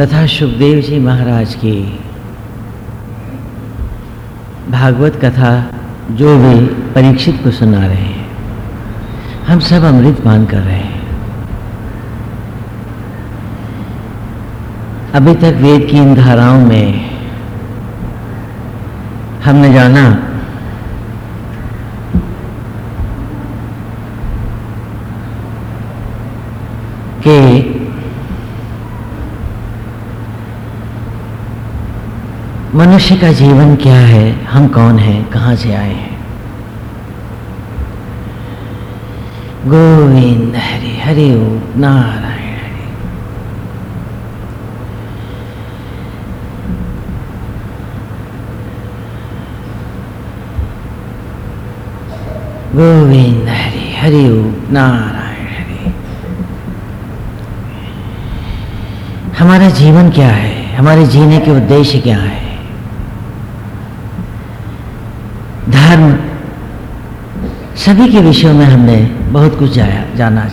तथा सुखदेव जी महाराज की भागवत कथा जो भी परीक्षित को सुना रहे हैं। हम सब अमृत पान कर रहे हैं। अभी तक वेद की इन धाराओं में हमने जाना कि मनुष्य का जीवन क्या है? हम कौन हैं? कहाँ से आए हैं? गोविंद हरि हरि नारायण हरि। गोविंद हरि हरि नारायण हरि। हमारा जीवन क्या है? हमारे जीने के उद्देश्य क्या है धर्म सभी के विषयों में हमने बहुत कुछ जाया, जाना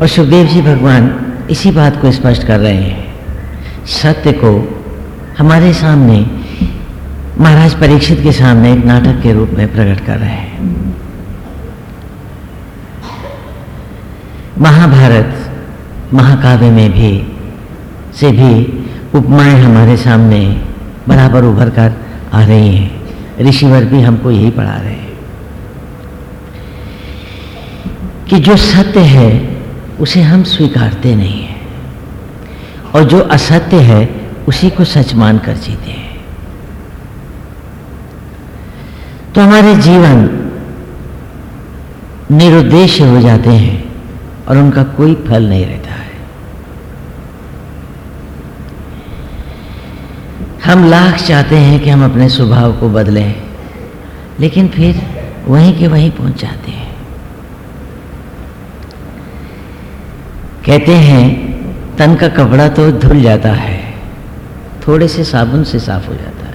और सुखदेव जी भगवान इसी बात को स्पष्ट कर रहे हैं। सत्य को हमारे सामने, महाराज परीक्षित के सामने एक नाटक के रूप में प्रकट कर रहे हैं। महाभारत महाकाव्य में भी, से भी उपमाएँ हमारे सामने बराबर उभर कर आ रही हैं। ऋषिवर भी हमको यही पढ़ा रहे हैं कि जो सत्य है, उसे हम स्वीकारते नहीं हैं। और जो असत्य है, उसी को सच मान कर जीते हैं। तो हमारे जीवन निरुद्देश्य हो जाते हैं और उनका कोई फल नहीं रहता है। हम लाख चाहते हैं कि हम अपने स्वभाव को बदलें, लेकिन फिर वहीं के वहीं पहुँच जाते हैं। कहते हैं, तन का कपड़ा तो धुल जाता है, थोड़े से साबुन से साफ़ हो जाता है।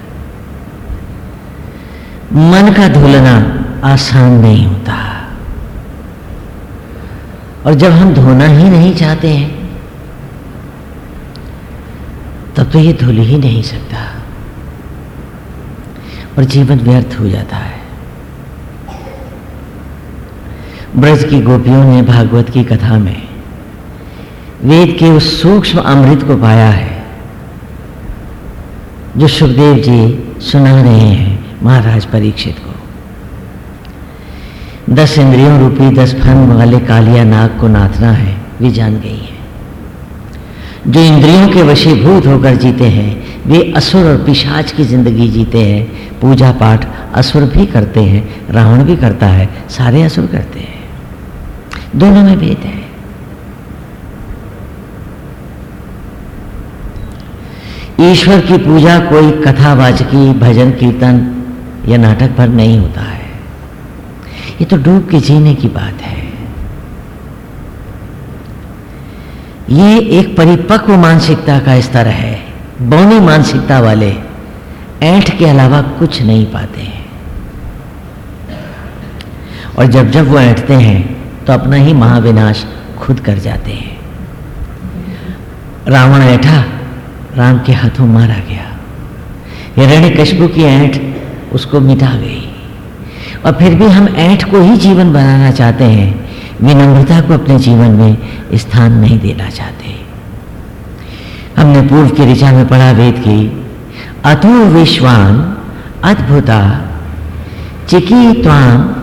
मन का धुलना आसान नहीं होता। और जब हम धोना ही नहीं चाहते हैं तब तो ये धुल ही नहीं सकता। और जीवन व्यर्थ हो जाता है। ब्रज की गोपियों ने भागवत की कथा में वेद के उस सूक्ष्म अमृत को पाया है, जो सुखदेव जी सुना रहे हैं महाराज परीक्षित को। दस इंद्रियों रूपी दस फन वाले कालिया नाग को नाथना है, वे जान गई है। जो इंद्रियों के वशीभूत होकर जीते हैं, वे असुर और पिशाच की ज़िंदगी जीते हैं। पूजा पाठ असुर भी करते हैं, रावण भी करता है, सारे असुर करते हैं। दोनों में भेद है। ईश्वर की पूजा कोई कथावाचकी भजन, कीर्तन या नाटक पर नहीं होता है। ये तो डूब के जीने की बात है। ये एक परिपक्व मानसिकता का स्तर है। बौनी मानसिकता वाले ऐठ के अलावा कुछ नहीं पाते हैं। और जब जब वो ऐठते हैं तो अपना ही महाविनाश खुद कर जाते हैं। रावण ऐठा, राम के हाथों मारा गया। हिरण्य कशबू की ऐठ उसको मिटा गई। और फिर भी हम ऐठ को ही जीवन बनाना चाहते हैं विनम्रता को अपने जीवन में स्थान नहीं देना चाहते। हमने पूर्व की ऋचा में पढ़ा वेद की, अतो विश्वान अद्भुता, चिकी त्वाम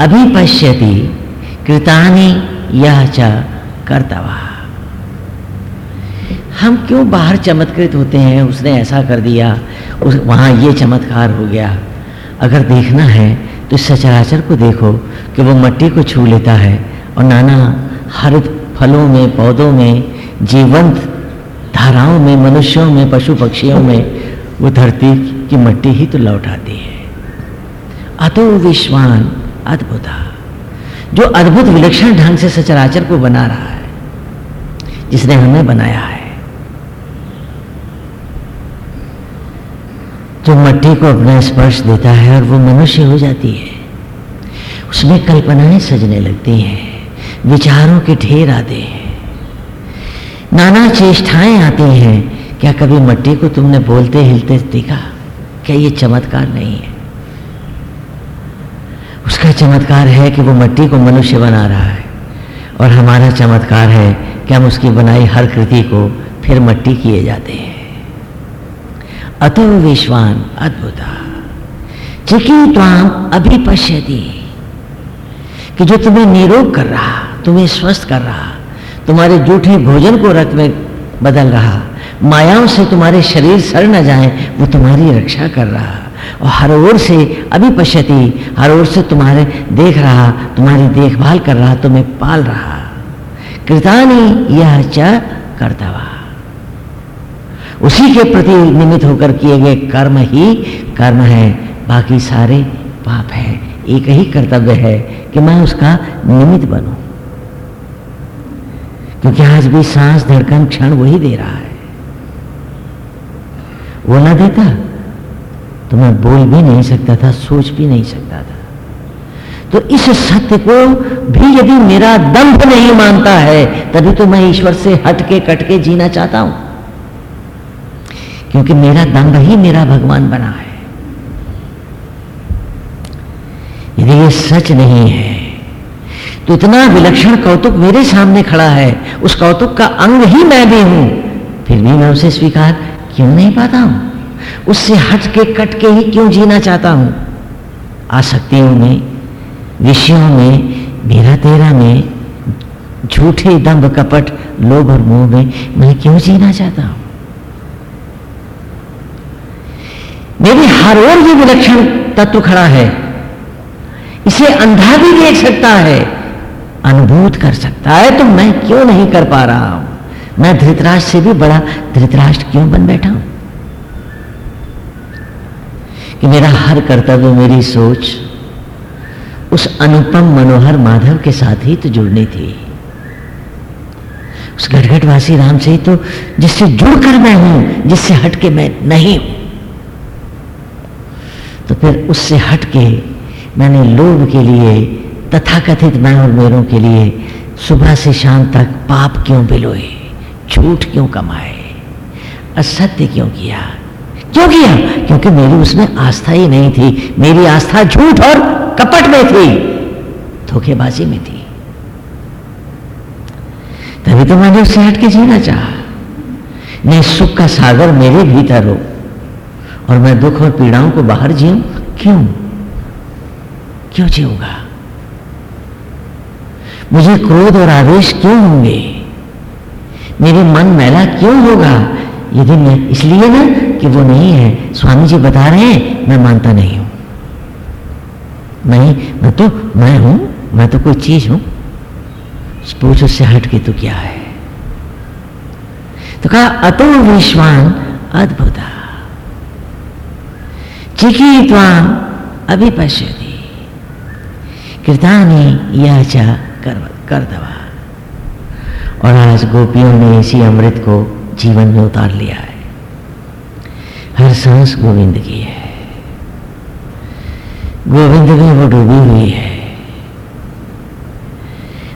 अभिपश्यति, कृतानि यह च कर्तवा। हम क्यों बाहर चमत्कृत होते हैं? उसने ऐसा कर दिया, उस, वहाँ ये चमत्कार हो गया। अगर देखना है तो सचराचर को देखो कि वो मट्टी को छू लेता है। और नाना हरित फलों में, पौधों में, जीवंत धाराओं में, मनुष्यों में, पशु पक्षियों में, वो धरती की मट्टी ही तो लौट आती है। अतो विश्वान अद्भुता, जो अद्भुत विलक्षण ढंग से सचराचर को बना रहा है, जिसने हमें बनाया है। जो मट्टी को अपना स्पर्श देता है और वो मनुष्य हो जाती है, उसमें कल्पनाएँ सजने लगती हैं। विचारों के ढेर आते हैं। नाना चेष्टाएँ आती हैं, क्या कभी मट्टी को तुमने बोलते हिलते देखा? क्या ये चमत्कार नहीं है? उसका चमत्कार है कि वो मट्टी को मनुष्य बना रहा है, और हमारा चमत्कार है कि हम उसकी बनाई हर कृति को फिर मट्टी किए जाते हैं। अतो विश्वान अद्भुता। चिकी त्वाम अभी पश्यती कि जो तुम्हें निरोग कर रहा, तुम्हें स्वस्थ कर रहा, तुम्हारे जूठे भोजन को रक्त में बदल रहा, मायाओं से तुम्हारे शरीर सड़ न जाए, वो तुम्हारी रक्षा कर रहा। और हर ओर से अभी पश्यती, हर ओर से तुम्हारे देख रहा, तुम्हारी देखभाल कर रहा, तुम्हें पाल रहा। कृतानी यह च कर्तवा उसी के प्रति निमित्त होकर किए गए कर्म ही कर्म है, बाकी सारे पाप है। एक ही कर्तव्य है कि मैं उसका निमित्त बनूं। क्योंकि आज भी सांस धड़कन क्षण वही दे रहा है। वो ना देता तो मैं बोल भी नहीं सकता था, सोच भी नहीं सकता था। तो इस सत्य को भी यदि मेरा दम्भ नहीं मानता है, तभी तो मैं ईश्वर से हटके कटके जीना चाहता हूँ। क्योंकि मेरा दम्भ ही मेरा भगवान बना है। यदि ये सच नहीं है। तो इतना विलक्षण कौतुक मेरे सामने खड़ा है, उस कौतुक का अंग ही मैं भी हूँ। फिर भी मैं उसे स्वीकार क्यों नहीं पाता हूँ? उससे हट के कट के ही क्यों जीना चाहता हूँ? आसक्तियों में, विषयों में, मेरा तेरा में, झूठे दम्भ कपट, लोभ और मोह में मैं क्यों जीना चाहता हूँ? मेरी हर ओर ये विलक्षण तत्व खड़ा है। इसे अंधा भी देख सकता है, अनुभूत कर सकता है तो मैं क्यों नहीं कर पा रहा हूँ? मैं धृतराष्ट्र से भी बड़ा धृतराष्ट्र क्यों बन बैठा हूँ? कि मेरा हर कर्तव्य, मेरी सोच, उस अनुपम मनोहर माधव के साथ ही तो जुड़नी थी। उस घटघटवासी राम से ही तो जिससे जुड़कर मैं हूँ, जिससे हटके मैं नहीं हूँ। तो फिर उससे हटके मैंने लोभ के लिए, तथाकथित मैं और मेरों के लिए सुबह से शाम तक पाप क्यों बिलोए, झूठ क्यों कमाए, असत्य क्यों किया क्यों किया? क्योंकि मेरी उसमें आस्था ही नहीं थी, मेरी आस्था झूठ और कपट में थी, धोखेबाजी में थी। तभी तो मैंने उससे हट के जीना चाहा। नहीं सुख का सागर मेरे भीतर हो, और मैं दुख और पीड़ाओं को बाहर जीऊं, क्यों? क्यों जीऊँगा? मुझे क्रोध और आवेश क्यों होंगे? मेरे मन मैला क्यों होगा? यदि मैं इसलिए ना कि वो नहीं है। स्वामी जी बता रहे हैं, मैं मानता नहीं हूँ। नहीं, मैं तो मैं हूँ, मैं तो कोई चीज़ हूँ। पूछ उससे हट के तो क्या है? तो कहा, अतो विश्वान अद्भुता। चिकी त्वाम अभिपश्यति। कृतानी यह कर कर दवा और आज गोपियों ने इसी अमृत को जीवन में उतार लिया है। हर सांस गोविंद की है। गोविंद में वो डूबी हुई है।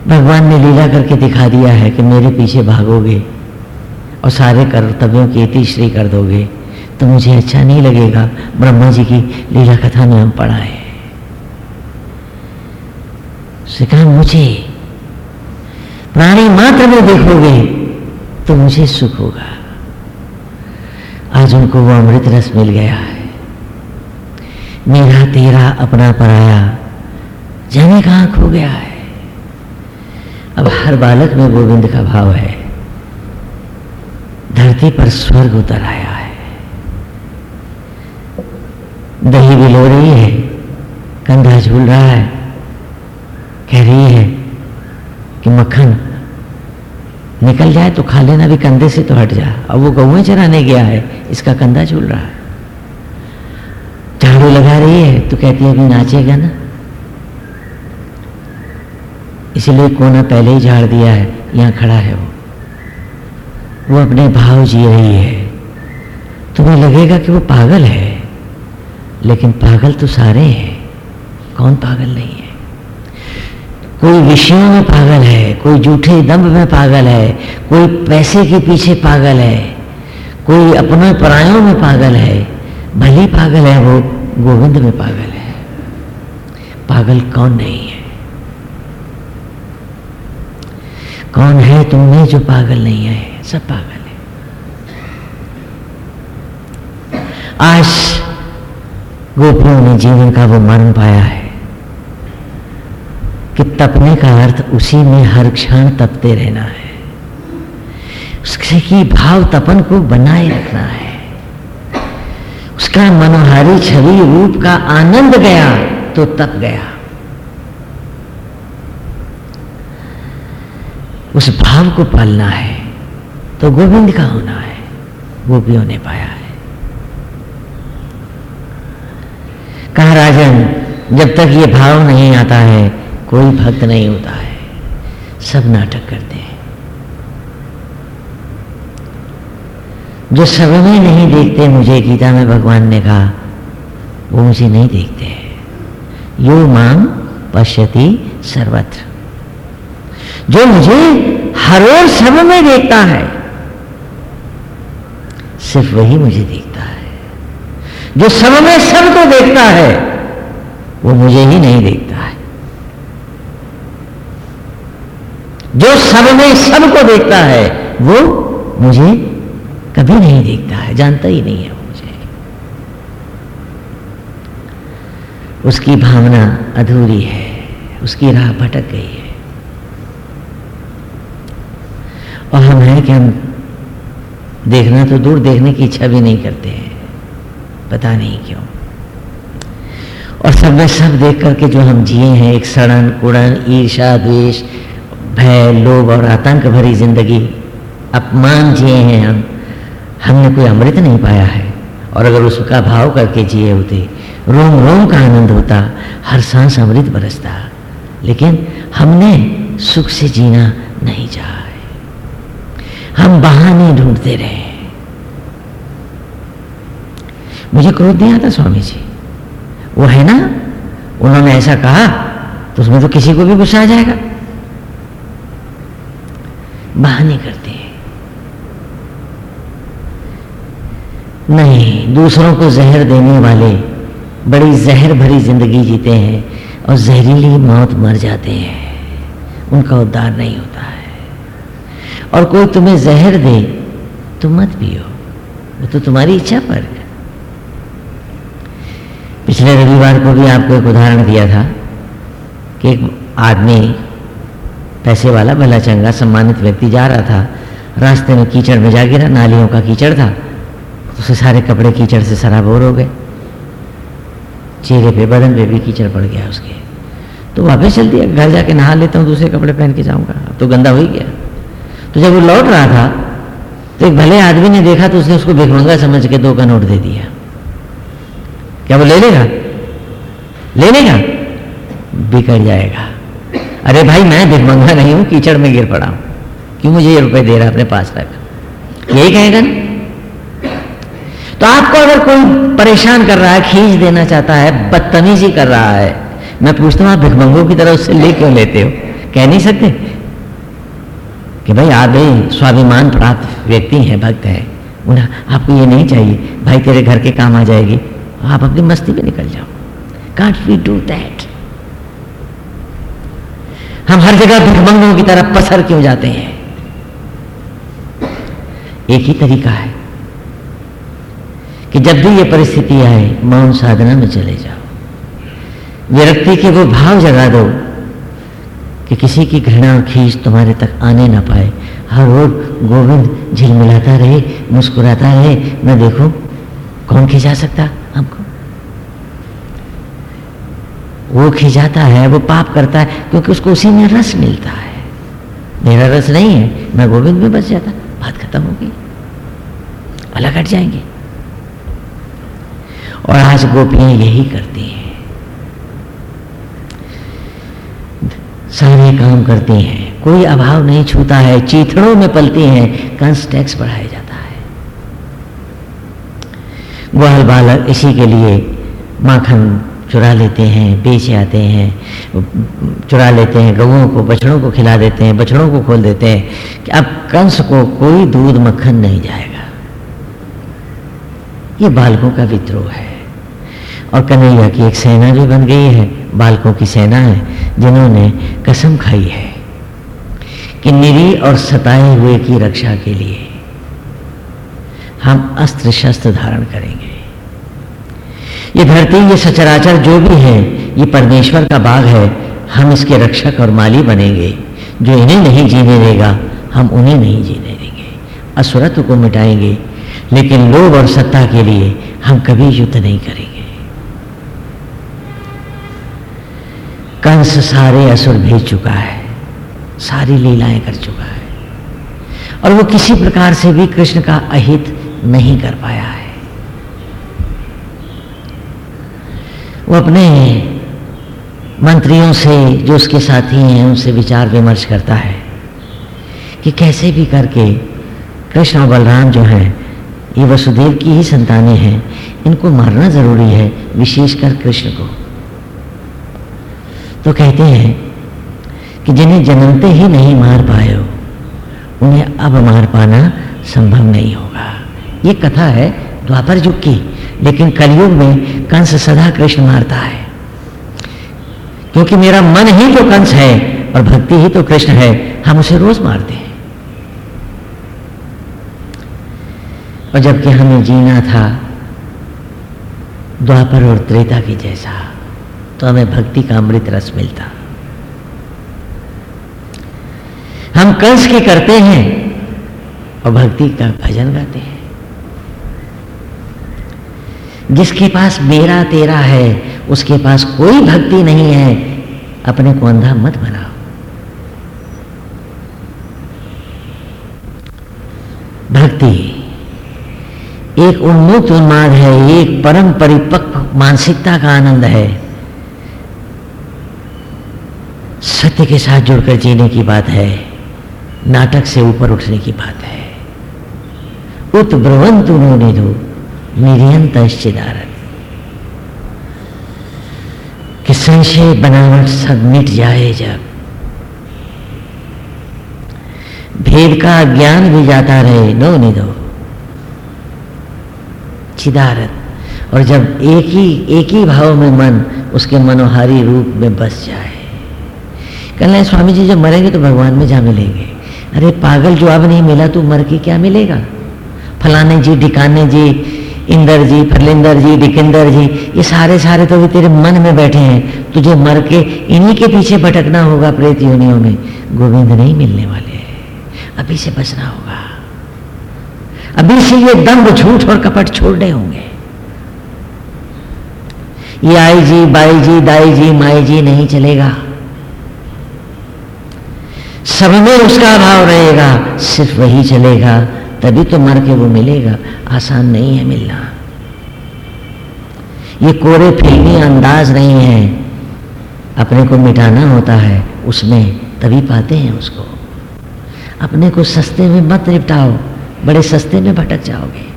भगवान ने लीला करके दिखा दिया है कि मेरे पीछे भागोगे और सारे कर्तव्यों की तीसरी कर दोगे तो मुझे अच्छा नहीं लगेगा। ब्रह्मा जी की लीला कथा में हम पढ़ा है। उसने कहा मुझे प्राणी मात्र में देखोगे तो मुझे सुख होगा। आज उनको वो अमृत रस मिल गया है। मेरा तेरा अपना पराया जाने कहाँ खो गया है। अब हर बालक में गोविंद का भाव है। धरती पर स्वर्ग उतर आया है। दही भी लो रही है, कंधा झूल रहा है। कह रही है कि मक्खन निकल जाए तो खा लेना भी कंधे से तो हट जा। अब वो गौएँ चराने गया है, इसका कंधा झूल रहा है। झाड़ू लगा रही है तो कहती है, अभी नाचेगा ना? इसलिए कोना पहले ही झाड़ दिया है, यहाँ खड़ा है वो। वो अपने भाव जी रही है। तुम्हें लगेगा कि वो पागल है, लेकिन पागल तो सारे हैं। कौन पागल नहीं है? कोई विषयों में पागल है, कोई जूठे दम्भ में पागल है, कोई पैसे के पीछे पागल है, कोई अपने परायों में पागल है, भली पागल है वो गोविंद में पागल है। पागल कौन नहीं है? कौन है तुमने जो पागल नहीं है? सब पागल है। आज गोपियों ने जीवन का वो मर्म पाया है। कि तपने का अर्थ उसी में हर क्षण तपते रहना है। उससे की भाव तपन को बनाए रखना है। उसका मनोहारी छवि रूप का आनंद गया तो तप गया। उस भाव को पालना है तो गोविंद का होना है, गोपियों ने पाया है। कहा राजन, जब तक ये भाव नहीं आता है कोई भक्त नहीं होता है। सब नाटक करते हैं। जो सब में नहीं देखते मुझे, गीता में भगवान ने कहा, वो मुझे नहीं देखते यो माम पश्यति सर्वत्र। जो मुझे हर ओर सब में देखता है, सिर्फ़ वही मुझे देखता है। जो सब में सबको देखता है, वो मुझे ही नहीं देखता है। जो सब में सबको देखता है, वो मुझे कभी नहीं देखता है, जानता ही नहीं है वो मुझे। उसकी भावना अधूरी है, उसकी राह भटक गई है। और हम हैं कि हम देखना तो दूर देखने की इच्छा भी नहीं करते हैं, पता नहीं क्यों। और सब में सब देख करके जो हम जिए हैं, एक सड़न कुड़न ईर्षा द्वेष भय लोभ और आतंक भरी ज़िंदगी। अपमान जिए हैं हम। हमने कोई अमृत नहीं पाया है। और अगर उसका भाव करके जिए होते, रोम रोम का आनंद होता, हर सांस अमृत बरसता। लेकिन हमने सुख से जीना नहीं चाहा हम बहाने ढूंढते रहे। मुझे क्रोध नहीं आता स्वामी जी। वो है ना? उन्होंने ऐसा कहा तो उसमें तो किसी को भी गुस्सा आ जाएगा। बहाने करते हैं। नहीं, दूसरों को जहर देने वाले बड़ी जहर भरी ज़िंदगी जीते हैं और जहरीली मौत मर जाते हैं। उनका उद्धार नहीं होता है। और कोई तुम्हें जहर दे तो मत पियो। वो तो तुम्हारी इच्छा पर है। पिछले रविवार को भी आपको एक उदाहरण दिया था कि एक आदमी पैसे वाला भला चंगा सम्मानित व्यक्ति जा रहा था। रास्ते में कीचड़ में जा गिरा, नालियों का कीचड़ था। उसके सारे कपड़े कीचड़ से सराबोर हो गए। चेहरे पे बदन पे भी कीचड़ पड़ गया उसके। तो वापस चल दिया घर जाके नहा लेता हूँ, दूसरे कपड़े पहन के जाऊँगा। अब तो गंदा हो ही गया। तो जब वो लौट रहा था तो एक भले आदमी ने देखा तो उसने उसको भिखमंगा समझ के दो का नोट दे दिया। क्या वो ले लेगा? ले लेगा? बिगड़ जाएगा। अरे भाई, मैं भिखमंगा नहीं हूँ, कीचड़ में गिर पड़ा हूँ। क्यों मुझे ये रुपए दे रहा है अपने पास रख? यही कहेगा ना? तो आपको अगर कोई परेशान कर रहा है, खींच देना चाहता है, बदतमीजी कर रहा है, मैं पूछता हूँ, आप भिखमंगों की तरह उससे ले क्यों लेते हो? कह नहीं सकते? कि भाई, आप भाई स्वाभिमान प्राप्त व्यक्ति हैं, भक्त हैं। उन्हें आपको ये नहीं चाहिए, भाई, तेरे घर के काम आ जाएगी, आप अपनी मस्ती में निकल जाओ। कांट वी डू दैट हम हर जगह भिखमंगों की तरह पसर क्यों जाते हैं? एक ही तरीका है कि जब भी ये परिस्थिति आए मौन साधना में चले जाओ। विरक्ति के वो भाव जगा दो कि किसी की घृणा खींच तुम्हारे तक आने ना पाए। हर रोज गोविंद झिलमिलाता रहे, मुस्कुराता रहे, मैं देखो, कौन खिंचा सकता हमको वो खिंचाता है, वो पाप करता है, क्योंकि उसको उसी में रस मिलता है। मेरा रस नहीं है, मैं गोविंद में बच जाता, बात खत्म होगी। अलग हट जाएँगे। और आज गोपियाँ यही करती हैं। सारे काम करती हैं। कोई अभाव नहीं छूता है, चीथड़ों में पलती हैं, कंस टैक्स बढ़ाया जाता है। ग्वाल बालक इसी के लिए माखन चुरा लेते हैं, बेच आते हैं, चुरा लेते हैं गवों को, बछड़ों को खिला देते हैं, बछड़ों को खोल देते हैं कि अब कंस को कोई दूध मक्खन नहीं जाएगा। ये बालकों का विद्रोह है। और कन्हैया की एक सेना भी बन गई है, बालकों की सेना है, जिन्होंने कसम खाई है कि निरी और सताए हुए की रक्षा के लिए हम अस्त्र शस्त्र धारण करेंगे। ये धरती, ये सचराचर जो भी है, ये परमेश्वर का बाग है, हम इसके रक्षक और माली बनेंगे। जो इन्हें नहीं जीने देगा, हम उन्हें नहीं जीने देंगे। असुरत्व को मिटाएँगे, लेकिन लोभ और सत्ता के लिए हम कभी युद्ध नहीं करेंगे। कंस सारे असुर भेज चुका है, सारी लीलाएँ कर चुका है, और वो किसी प्रकार से भी कृष्ण का अहित नहीं कर पाया है। वो अपने मंत्रियों से, जो उसके साथी हैं, उनसे विचार विमर्श करता है कि कैसे भी करके कृष्ण और बलराम जो हैं, ये वसुदेव की ही संतानें हैं, इनको मारना ज़रूरी है, विशेषकर कृष्ण को। तो कहते हैं कि जिन्हें जन्मते ही नहीं मार पाए हो, उन्हें अब मार पाना संभव नहीं होगा। ये कथा है द्वापर युग की। लेकिन कलयुग में कंस सदा कृष्ण मारता है। क्योंकि मेरा मन ही तो कंस है और भक्ति ही तो कृष्ण है, हम उसे रोज मारते हैं। और जबकि हमें जीना था, द्वापर और त्रेता की जैसा तो हमें भक्ति का अमृत रस मिलता। हम कंस के करते हैं और भक्ति का भजन गाते हैं। जिसके पास मेरा तेरा है, उसके पास कोई भक्ति नहीं है, अपने को अंधा मत बनाओ। भक्ति एक उन्मुक्त उन्माद है, एक परम परिपक्व मानसिकता का आनंद है। सत्य के साथ जुड़कर जीने की बात है, नाटक से ऊपर उठने की बात है। उत ब्रवंत उन्होंने दो निरंतश्चिदारत कि संशय बनावट सब मिट जाए जब। भेद का ज्ञान भी जाता रहे नो निधो चिदारत। और जब एक ही एक ही भाव में मन उसके मनोहारी रूप में बस जाए। कल स्वामी जी जब मरेंगे तो भगवान में जा मिलेंगे। अरे, पागल जो अब नहीं मिला तो मर के क्या मिलेगा? फलाने जी, ढिकाने जी इंदर जी फरलिंदर जी डिकिंदर जी ये सारे सारे तो भी तेरे मन में बैठे हैं। तुझे मर के इन्हीं के पीछे भटकना होगा प्रेत योनियों में। गोविंद नहीं मिलने वाले। अभी से बचना होगा। अभी से ये दम्भ झूठ और कपट छोड़ने होंगे। ये आई जी बाई जी दाई जी माई जी नहीं चलेगा। सब में उसका भाव रहेगा, सिर्फ़ वही चलेगा। तभी तो मर के वो मिलेगा। आसान नहीं है मिलना। ये कोरे फिल्मी अंदाज नहीं है। अपने को मिटाना होता है, उसमें तभी पाते हैं उसको। अपने को सस्ते में मत निपटाओ, बड़े सस्ते में भटक जाओगे।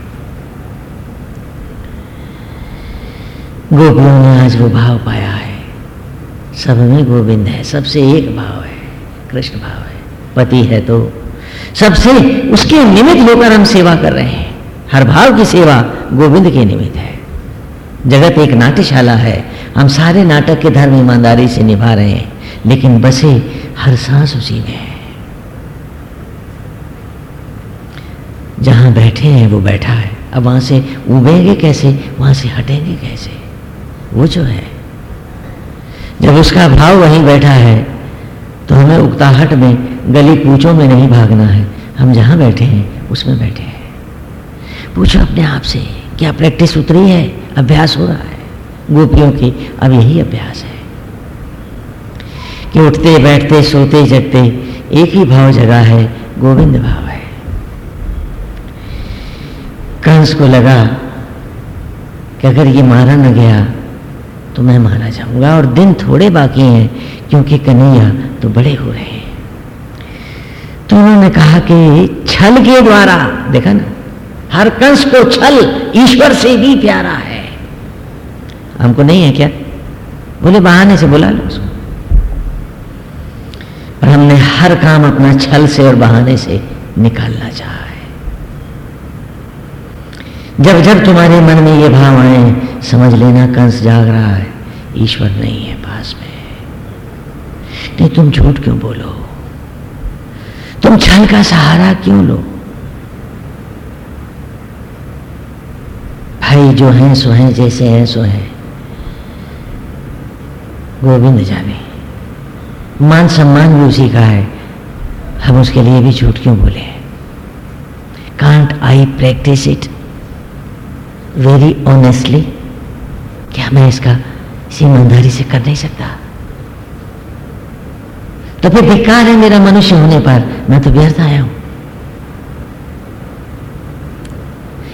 गोपियों ने आज वो भाव पाया है। सब में गोविंद है, सबसे एक भाव है, कृष्ण भाव है। पति है तो सबसे उसके निमित्त होकर हम सेवा कर रहे हैं। हर भाव की सेवा गोविंद के निमित्त है। जगत एक नाट्यशाला है। हम सारे नाटक के धर्म ईमानदारी से निभा रहे हैं, लेकिन बसे हर सांस उसी में है। जहाँ बैठे हैं, वो बैठा है। अब वहाँ से उबेंगे कैसे? वहाँ से हटेंगे कैसे? वो जो है। जब उसका भाव वहीं बैठा है तो हमें उकताहट में गली कूचों में नहीं भागना है। हम जहाँ बैठे हैं, उसमें बैठे हैं। पूछो अपने आप से, क्या प्रैक्टिस उतरी है? अभ्यास हो रहा है। गोपियों की अब यही अभ्यास है। कि उठते, बैठते, सोते, जगते, एक ही भाव जगा है, गोविंद भाव है। कंस को लगा कि अगर ये मारा न गया तो मैं मारा जाऊँगा, और दिन थोड़े बाकी हैं, क्योंकि कन्हैया तो बड़े हो रहे हैं। तो उन्होंने कहा कि छल के द्वारा, देखा ना, हर कंस को छल ईश्वर से भी प्यारा है। हमको नहीं है क्या? बोले, बहाने से बुला लो उसको। पर हमने हर काम अपना छल से और बहाने से निकालना चाहा। जब जब तुम्हारे मन में ये भाव आए, समझ लेना कंस जाग रहा है, ईश्वर नहीं है पास में। नहीं, तुम झूठ क्यों बोलो? तुम छल का सहारा क्यों लो? भाई जो हैं, सो हैं, जैसे हैं, सो हैं। गोविंद जाने। मान सम्मान भी उसी का है। हम उसके लिए भी झूठ क्यों बोले can't I practise it very honestly क्या मैं इसका इसी ईमानदारी से कर नहीं सकता? तो फिर बेकार है मेरा मनुष्य होने पर। मैं तो व्यर्थ आया हूँ।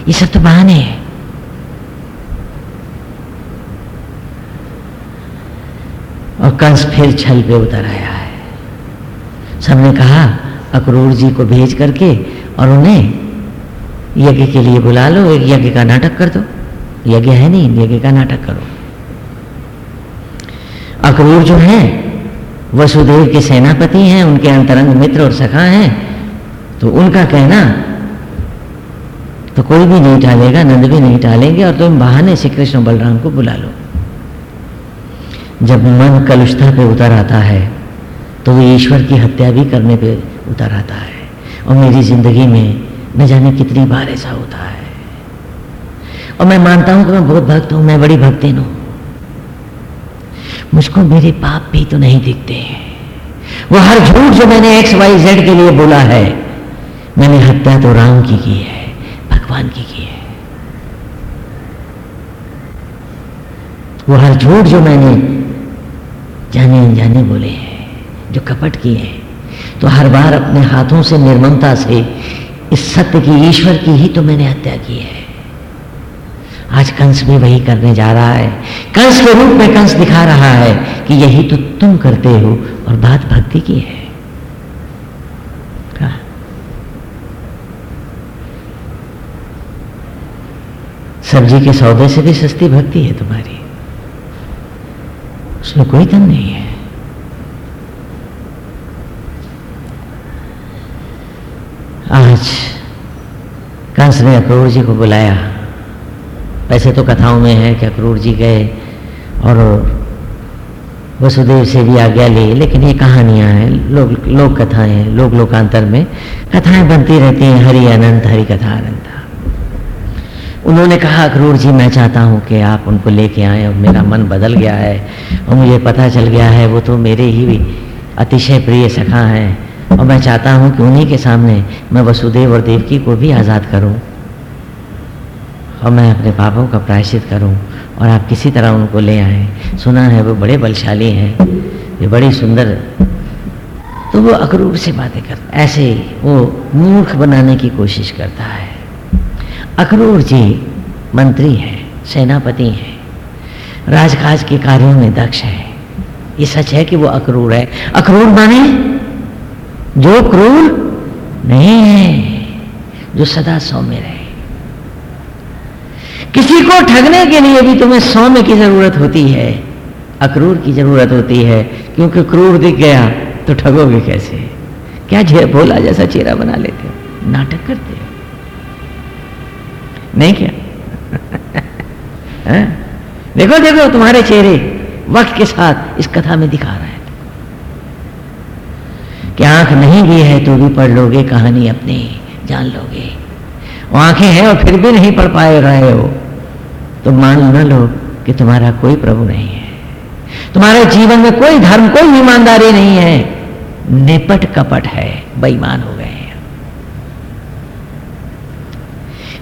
ये सब तो बहाने हैं। और कंस फिर छल पे उतर आया है। सबने कहा अक्रूर जी को भेज करके और उन्हें यज्ञ के लिए बुला लो एक यज्ञ का नाटक कर दो। यज्ञ है नहीं यज्ञ का नाटक करो। अक्रूर जो है वसुदेव के सेनापति हैं, उनके अंतरंग मित्र और सखा हैं। तो उनका कहना तो कोई भी नहीं टालेगा, नंद भी नहीं टालेंगे और तुम बहाने से कृष्ण बलराम को बुला लो। जब मन कलुषता पे उतर आता है तो वो ईश्वर की हत्या भी करने पे उतर आता है और मेरी ज़िंदगी में न जाने कितनी बार ऐसा होता है। और मैं मानता हूँ कि मैं बहुत भक्त हूँ, मैं बड़ी भक्तिन हूँ। मुझको मेरे पाप भी तो नहीं दिखते हैं। वो हर झूठ जो मैंने एक्स वाई जेड के लिए बोला है, मैंने हत्या तो राम की की है, भगवान की की है। वो हर झूठ जो मैंने जाने अनजाने बोले हैं, जो कपट किए हैं तो हर बार अपने हाथों से निर्ममता से इस सत्य की, ईश्वर की ही तो मैंने हत्या की है। आज कंस भी वही करने जा रहा है। कंस के रूप में कंस दिखा रहा है कि यही तो तुम करते हो और बात भक्ति की है। सब्ज़ी के सौदे से भी सस्ती भक्ति है तुम्हारी। उसमें कोई दम नहीं है। आज कंस ने अक्रूर जी को बुलाया। वैसे तो कथाओं में है कि अक्रूर जी गए और वसुदेव से भी आज्ञा ली, लेकिन ये कहानियाँ हैं, लोग, लोक कथाएँ हैं, लोक लोकांतर में कथाएँ बनती रहती हैं, हरि अनंत, हरि कथा अनंत। उन्होंने कहा, अक्रूर जी, मैं चाहता हूँ कि आप उनको लेके आए और मेरा मन बदल गया है और मुझे पता चल गया है, वो तो मेरे ही अतिशय प्रिय सखा हैं और मैं चाहता हूँ कि उन्हीं के सामने मैं वसुदेव और देवकी को भी आज़ाद करूँ। और मैं अपने पापों का प्रायश्चित करूँ और आप किसी तरह उनको ले आए। सुना है वो बड़े बलशाली हैं, ये बड़ी सुंदर। तो वो अक्रूर से बातें कर ऐसे वो मूर्ख बनाने की कोशिश करता है। अक्रूर जी मंत्री हैं, सेनापति हैं, राजकाज के कार्यों में दक्ष है। ये सच है कि वो अक्रूर है। अक्रूर माने? जो क्रूर नहीं है, जो सदा सौम्य रहे। किसी को ठगने के लिए भी तुम्हें सौम्य की ज़रूरत होती है, अक्रूर की ज़रूरत होती है, क्योंकि क्रूर दिख गया तो ठगोगे कैसे? क्या झे भोला जैसा चेहरा बना लेते हो? नाटक करते हो? नहीं क्या? देखो देखो, तुम्हारे चेहरे वक्त के साथ इस कथा में दिखा रहा है। कि आँख नहीं भी है तो भी पढ़ लोगे कहानी अपनी, जान लोगे। वो आँखें हैं और फिर भी नहीं पढ़ पाए रहे हो। तो मान न लो कि तुम्हारा कोई प्रभु नहीं है। तुम्हारे जीवन में कोई धर्म, कोई ईमानदारी नहीं है। निपट कपट है, बेईमान हो गए हैं।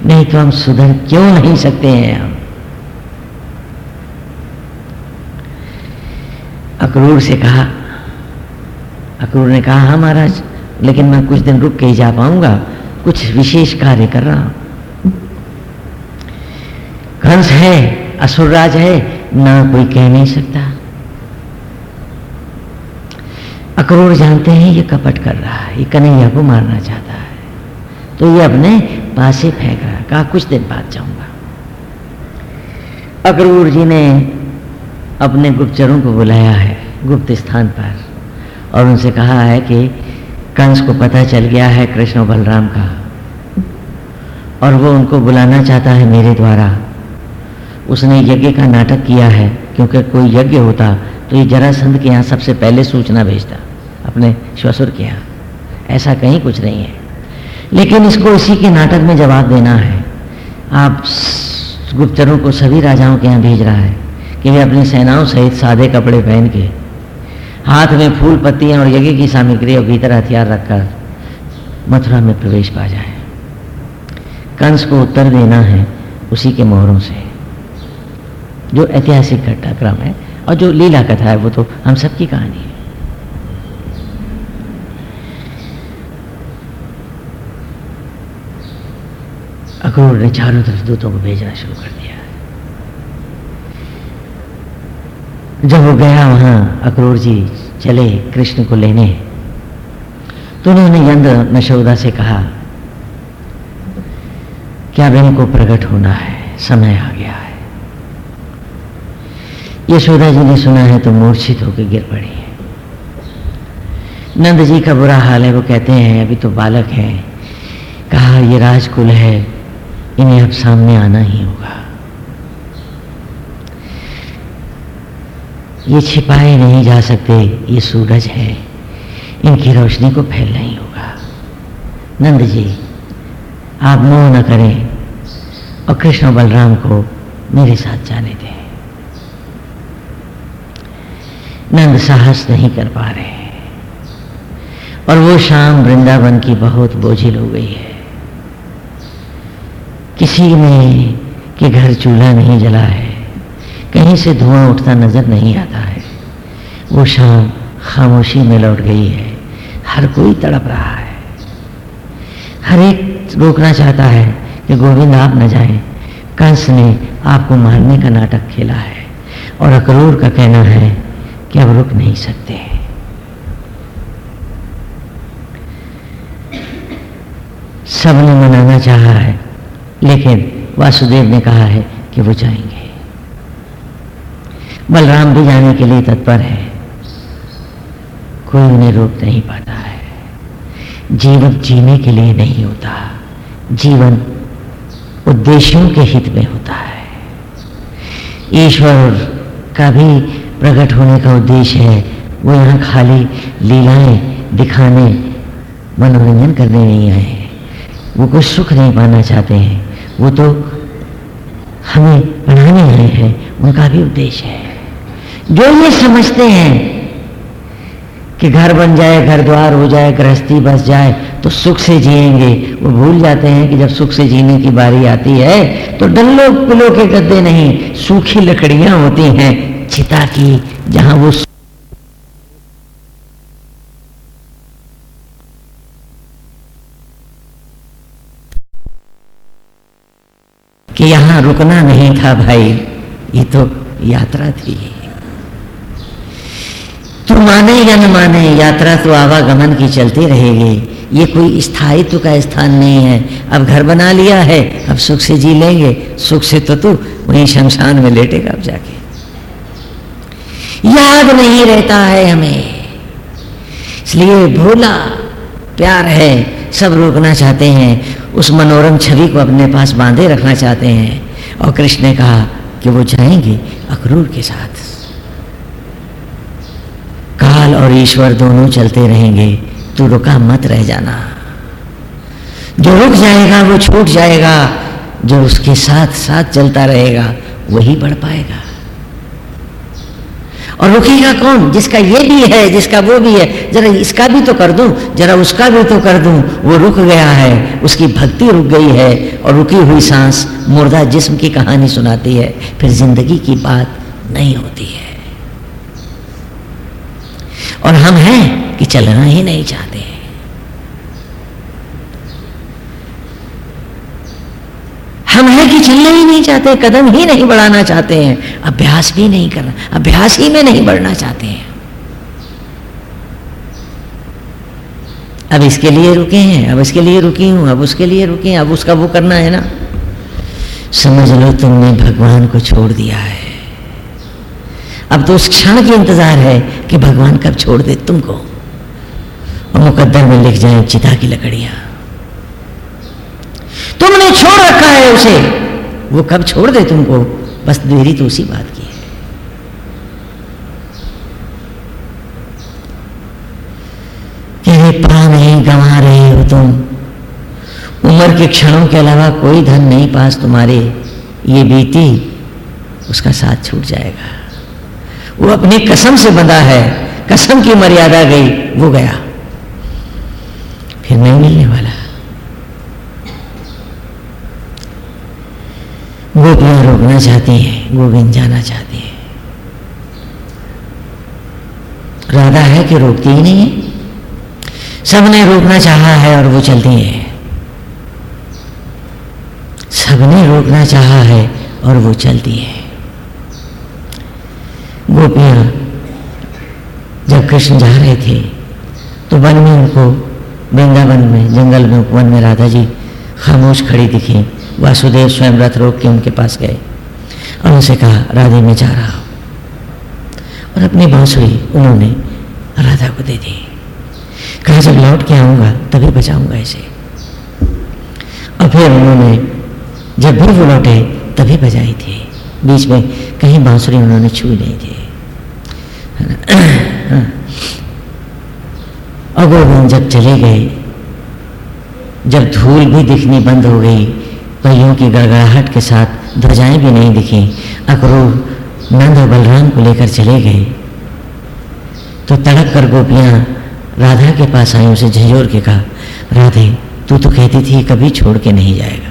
नहीं तो हम सुधर क्यों नहीं सकते हैं हम? अक्रूर से कहा, अक्रूर ने कहा हाँ महाराज, लेकिन मैं कुछ दिन रुक के ही जा पाऊँगा, कुछ विशेष कार्य कर रहा हूँ। कंस है असुरराज है, ना कोई कह नहीं सकता। अक्रूर जानते हैं ये कपट कर रहा है, ये कन्हैया को मारना चाहता है। तो ये अपने पास ही फेंक रहा कहा, कुछ दिन बाद जाऊँगा। अक्रूर जी ने अपने गुप्तचरों को बुलाया है, गुप्त स्थान पर, और उनसे कहा है कि कंस को पता चल गया है कृष्ण बलराम का, और वो उनको बुलाना चाहता है मेरे द्वारा। उसने यज्ञ का नाटक किया है, क्योंकि कोई यज्ञ होता तो ये जरासंध के यहाँ सबसे पहले सूचना भेजता, अपने श्वसुर के यहाँ। ऐसा कहीं कुछ नहीं है। लेकिन इसको इसी के नाटक में जवाब देना है। आप गुप्तरों को सभी राजाओं के यहाँ भेज रहा है कि वे अपनी सेनाओं सहित सादे कपड़े पहन के हाथ में फूल पत्तियाँ और यज्ञ की सामग्री और भीतर हथियार रखकर मथुरा में प्रवेश पा जाए। कंस को उत्तर देना है उसी के मोहरों से। जो ऐतिहासिक घटनाक्रम है और जो लीला कथा है, वो तो हम सबकी कहानी है। अक्रूर ने चारों तरफ़ दूतों को भेजना शुरू कर दिया। जब वो गया, वहाँ अक्रूर जी चले कृष्ण को लेने तो उन्होंने यंद नशोदा से कहा, क्या अब को प्रकट होना है? समय आ गया। यशोदा जी ने सुना है तो मूर्छित होकर गिर पड़ी है। नंद जी का बुरा हाल है, वो कहते हैं, अभी तो बालक है। कहा, ये राजकुल है, इन्हें अब सामने आना ही होगा। ये छिपाए नहीं जा सकते, ये सूरज है। इनकी रोशनी को फैलना ही होगा। नंद जी आप मोह न करें और कृष्ण बलराम को मेरे साथ जाने दें। नंद साहस नहीं कर पा रहे और वो शाम वृंदावन की बहुत बोझिल हो गई है। किसी ने के घर चूल्हा नहीं जला है, कहीं से धुआँ उठता नज़र नहीं आता है। वो शाम खामोशी में लौट गई है। हर कोई तड़प रहा है। हर एक रोकना चाहता है कि गोविंद आप न जाए। कंस ने आपको मारने का नाटक खेला है और अक्रूर का कहना है कि अब रुक नहीं सकते सबने मनाना चाहा है, लेकिन वासुदेव ने कहा है कि वो जाएँगे। बलराम भी जाने के लिए तत्पर है। कोई उन्हें रोक नहीं पाता है। जीवन जीने के लिए नहीं होता। जीवन उद्देश्यों के हित में होता है। ईश्वर का भी प्रकट होने का उद्देश्य है। वो यहाँ खाली लीलाएँ दिखाने, मनोरंजन करने नहीं आए हैं। वो कुछ सुख नहीं पाना चाहते हैं। वो तो हमें पढ़ाने आए हैं। उनका भी उद्देश्य है। जो ये समझते हैं कि घर बन जाए, घर द्वार हो जाए, गृहस्थी बस जाए तो सुख से जिएँगे। वो भूल जाते हैं कि जब सुख से जीने की बारी आती है तो डल्लो पिलो के गद्दे नहीं, सूखी लकड़ियाँ होती हैं। चिता की, जहाँ वो कि यहाँ रुकना नहीं था भाई। ये तो यात्रा थी। तो माने या न माने, यात्रा तो आवागमन की चलती रहेगी। ये कोई स्थायित्व का स्थान नहीं है। अब घर बना लिया है, अब सुख से जी लेंगे। सुख से तो तू वहीं शमशान में लेटेगा अब जाके। याद नहीं रहता है हमें। इसलिए भोला, प्यार है, सब रोकना चाहते हैं। उस मनोरम छवि को अपने पास बांधे रखना चाहते हैं। और कृष्ण ने कहा कि वो जाएँगे अक्रूर के साथ। काल और ईश्वर दोनों चलते रहेंगे, तू रुका मत रह जाना। जो रुक जाएगा, वो छूट जाएगा। जो उसके साथ साथ चलता रहेगा, वही बढ़ पाएगा। और रुकेगा कौन? जिसका ये भी है, जिसका वो भी है। जरा इसका भी तो कर दूँ, जरा उसका भी तो कर दूँ। वो रुक गया है, उसकी भक्ति रुक गई है और रुकी हुई सांस मुर्दा जिस्म की कहानी सुनाती है, फिर ज़िंदगी की बात नहीं होती है। और हम हैं कि चलना ही नहीं चाहते हम हैं कि चलना ही नहीं चाहते, कदम ही नहीं बढ़ाना चाहते हैं, अभ्यास भी नहीं करना, अभ्यास ही में नहीं बढ़ना चाहते हैं। अब इसके लिए रुके हैं, अब इसके लिए रुकी हूँ, अब उसके लिए रुके हैं, अब उसका वो करना है ना। समझ लो तुमने भगवान को छोड़ दिया है। अब तो उस क्षण की इंतज़ार है कि भगवान कब छोड़ दे तुमको। और मुकद्दर में लिख जाए चिता की लकड़ियाँ। तुमने छोड़ रखा है उसे। वो कब छोड़ दे तुमको? बस देरी तो उसी बात की है। कि पा नहीं गंवा रहे हो तुम। उम्र के क्षणों के अलावा कोई धन नहीं पास तुम्हारे। ये बीती, उसका साथ छूट जाएगा। वो अपनी कसम से बंधा है, कसम की मर्यादा गई, वो गया। फिर नहीं मिलने वाला। गोपियाँ रोकना चाहती हैं गोविंद जाना चाहती है। राधा है कि रोकती ही नहीं है? सबने रोकना चाहा है और वो चलती है। सबने रोकना चाहा है और वो चलती है। गोपियाँ जब कृष्ण जा रहे थे तो वन में उनको वृंदावन में, जंगल में उपवन में राधा जी खामोश खड़ी दिखी। वासुदेव स्वयं रथ रोक के उनके पास गए। और उनसे कहा, राधे, में जा रहा हूँ। और अपनी बांसुरी उन्होंने राधा को दे दी। कहा, जब लौट के आऊँगा, तभी बचाऊँगा इसे। और फिर उन्होंने, जब भी वो लौटे, तभी बजाई थी। बीच में कहीं बांसुरी उन्होंने छू नहीं थी और गोविंद जब चले गए, जब धूल भी दिखनी बंद हो गई पहियों की गड़गड़ाहट के साथ ध्वजाएँ भी नहीं दिखी। अक्रूर, नंद और बलराम को लेकर चले गए। तो तड़क कर गोपियाँ राधा के पास आई, उसे झंझोर के कहा, राधे, तू तो कहती थी कभी छोड़ के नहीं जाएगा।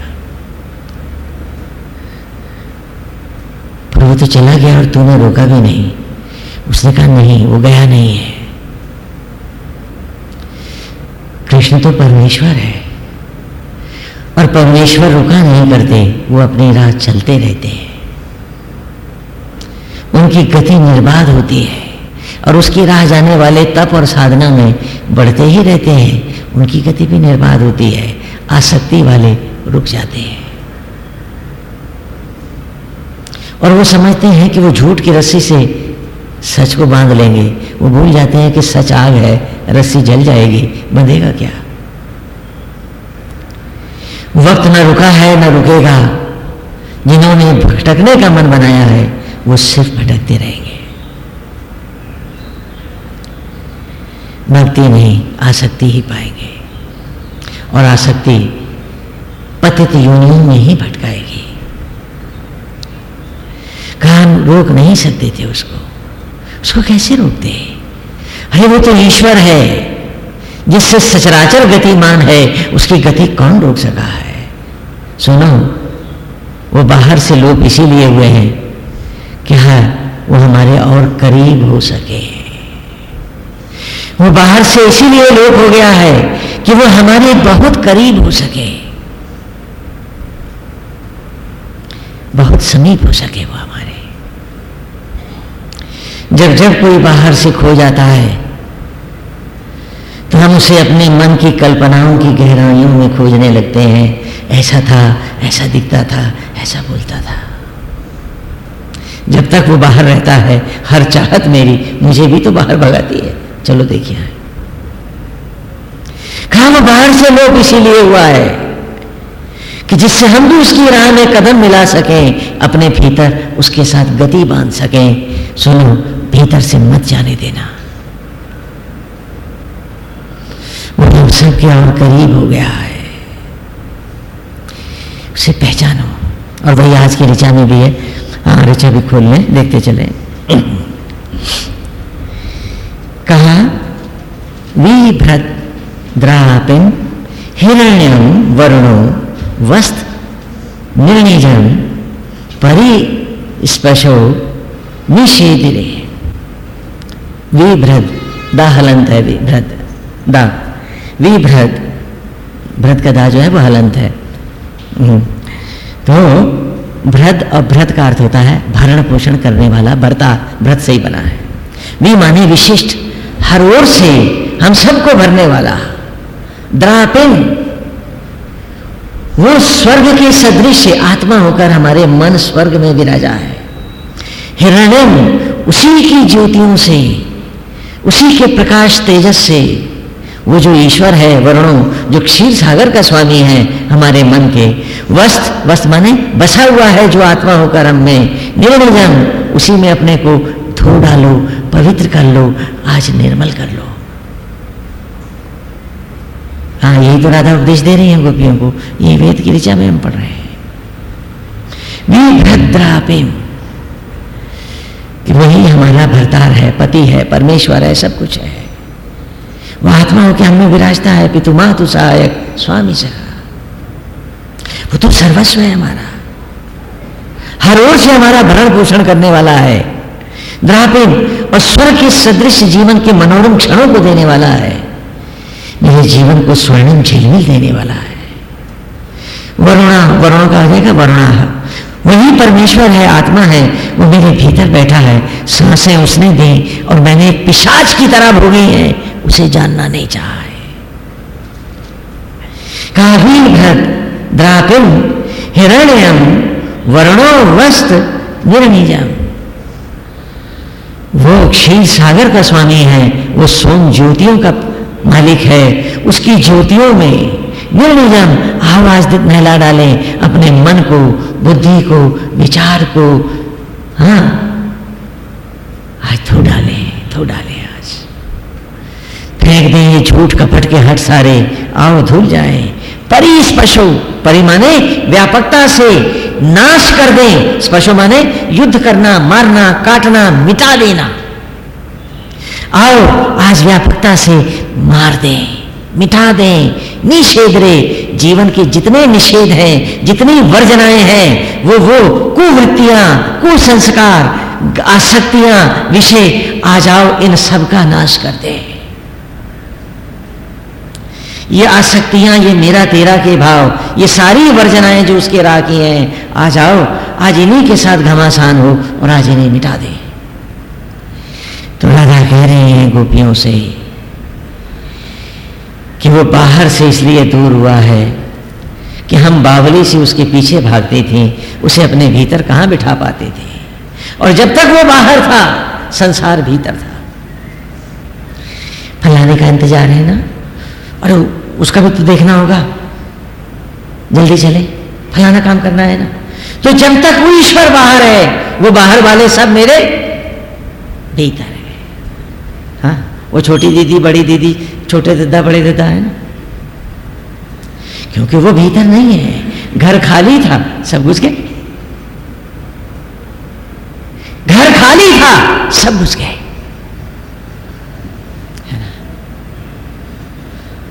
पर वो तो चला गया और तूने रोका भी नहीं। उसने कहा, नहीं, वो गया नहीं है। कृष्ण तो परमेश्वर है। और परमेश्वर रुका नहीं करते, वो अपनी राह चलते रहते हैं। उनकी गति निर्बाध होती है और उसकी राह जाने वाले तप और साधना में बढ़ते ही रहते हैं। उनकी गति भी निर्बाध होती है, आसक्ति वाले रुक जाते हैं। और वो समझते हैं कि वो झूठ की रस्सी से सच को बाँध लेंगे। वो भूल जाते हैं कि सच आग है, रस्सी जल जाएगी, बंधेगा क्या? वक्त न रुका है, न रुकेगा। जिन्होंने भटकने का मन बनाया है, वो सिर्फ़ भटकते रहेंगे। भक्ति नहीं आसक्ति ही पाएँगे और आसक्ति पतित योनियों में ही भटकाएगी। कहा रोक नहीं सकते थे उसको। उसको कैसे रोकते? अरे वो तो ईश्वर है, जिससे सचराचर गतिमान है, उसकी गति कौन रोक सका है? सुनो, वो बाहर से लोग इसीलिए हुए हैं कि हाँ वो हमारे और करीब हो सके। वो बाहर से इसीलिए लोप हो गया है कि वो हमारे बहुत करीब हो सके। बहुत समीप हो सके वो हमारे। जब जब कोई बाहर से खो जाता है हम उसे अपने मन की कल्पनाओं की गहराइयों में खोजने लगते हैं। ऐसा था, ऐसा दिखता था, ऐसा बोलता था। जब तक वो बाहर रहता है, हर चाहत मेरी, मुझे भी तो बाहर भगाती है। चलो देखिए वो बाहर से लोग इसीलिए हुआ है कि जिससे हम भी उसकी राह में कदम मिला सकें, अपने भीतर उसके साथ गति बाँध सकें। सुनो, भीतर से मत जाने देना। हम सबके और करीब हो गया है। उसे पहचानो। और वही आज की ऋचा में भी है। हाँ ऋचा भी खोल लें, देखते चले। कहा विभ्रद्रापिन हिरण्यम वर्णो वस्त निर्णिजम परिस्पशो निषेधिरे विभ्रद दा हलंत है विभ्रद दा विभ्रद भ्रत का दा जो है वह हलंत है। हम्म। तो भ्रद और भ्रद का अर्थ होता है, भरण पोषण करने वाला बर्ता भ्रत से ही बना है। वी माने विशिष्ट, हर ओर से हम सबको भरने वाला द्रापिन वो स्वर्ग के सदृश आत्मा होकर हमारे मन स्वर्ग में विराजा है। हिरण्यम, उसी की ज्योतियों से, उसी के प्रकाश तेजस से वो जो ईश्वर है, वर्णों, जो क्षीर सागर का स्वामी है हमारे मन के वस्त वस्त माने बसा हुआ है जो आत्मा होकर हम में निर्णयम उसी में अपने को धो डालो, पवित्र कर लो, आज निर्मल कर लो। हाँ यही तो राधा उपदेश दे रही है गोपियों को, ये वेद की ऋचा में हम पढ़ रहे हैं। कि वही हमारा भरतार है, पति है, परमेश्वर है, सब कुछ है। वह आत्मा हो के हमें विराजता है, पितु मातु सहायक, स्वामी सखा वो तो सर्वस्व है हमारा। हर ओर से हमारा भरण पोषण करने वाला है। द्रापिन और स्वर्ग के सदृश जीवन के मनोरम क्षणों को देने वाला है। मेरे जीवन को स्वर्णिम झिलमिल देने वाला है। वरुणा, वरुणों का आ जाएगा वरुणा वही परमेश्वर है, आत्मा है। वो मेरे भीतर बैठा है। साँसें उसने दी और मैंने पिशाच की तरह भोगी है। उसे जानना नहीं चाहा। है कावीर द्रापिम हिरण्यम वर्णो वस्त निर्णीजम वो क्षीर सागर का स्वामी है, वो सोम ज्योतियों का मालिक है। उसकी ज्योतियों में निर्णिजम आवाज़ नहला डालें, अपने मन को, बुद्धि को, विचार को। हाँ आज थो डालें, थो फेंक दें ये झूठ कपट के हट सारे। आओ धुल जाए। परी स्पशो, परी माने व्यापकता से नाश कर दें। स्पशो माने युद्ध करना, मारना, काटना, मिटा देना। आओ आज व्यापकता से मार दें, मिटा दें। निषेध रे, जीवन के जितने निषेध हैं, जितनी वर्जनाएँ हैं, वो वो कुवृत्तियाँ, कुसंस्कार, आसक्तियाँ, विषय आ जाओ इन सब का नाश कर दे। ये आसक्तियाँ, ये मेरा तेरा के भाव, ये सारी वर्जनाएँ जो उसके राह की हैं, आ जाओ, आज इन्हीं के साथ घमासान हो और आज इन्हें मिटा दे। तो राधा कह रहे हैं गोपियों से कि वो बाहर से इसलिए दूर हुआ है कि हम बावली से उसके पीछे भागते थे, उसे अपने भीतर कहाँ बिठा पाते थे? और जब तक वो बाहर था, संसार भीतर था। फलाने का इंतज़ार है ना? अरे उसका भी तो देखना होगा। जल्दी चले। फलाना काम करना है ना। तो जब तक वो ईश्वर बाहर है, वो बाहर वाले सब मेरे भीतर है हाँ वो छोटी दीदी, बड़ी दीदी, छोटे दद्दा बड़े दद्दा है ना। क्योंकि वो भीतर नहीं है। घर खाली था, सब घुस गए। घर खाली था, सब घुस गए।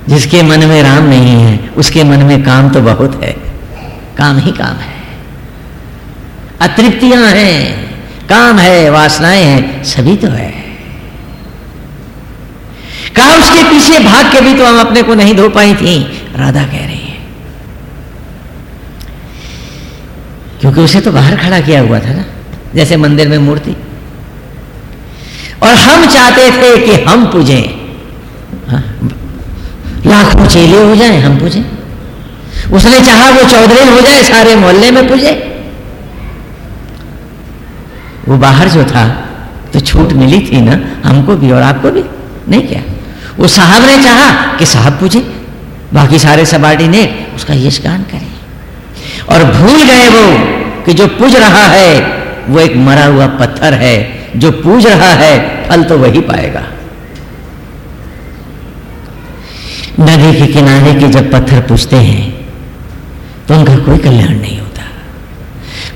जिसके मन में राम नहीं है उसके मन में काम तो बहुत है। काम ही काम है। अतृप्तियाँ हैं काम है वासनाएँ हैं सभी तो है। कहा उसके पीछे भाग के भी तो हम अपने को नहीं धो पाई थी राधा कह रही है। क्योंकि उसे तो बाहर खड़ा किया हुआ था ना जैसे मंदिर में मूर्ति। और हम चाहते थे कि हम पूजें। हाँ, लाखों चेले हो जाए, हम पूजें। उसने चाहा वो चौधरी हो जाए, सारे मोहल्ले में पूजे। वो बाहर जो था तो छूट मिली थी ना, हमको भी और आपको भी, नहीं क्या? वो साहब ने चाहा कि साहब पूजे, बाकी सारे ने उसका यशगान करें। और भूल गए वो कि जो पूज रहा है, वो एक मरा हुआ पत्थर है, जो पूज रहा है, फल तो वही पाएगा। नदी के किनारे के जब पत्थर पूछते हैं तो उनका कोई कल्याण नहीं होता।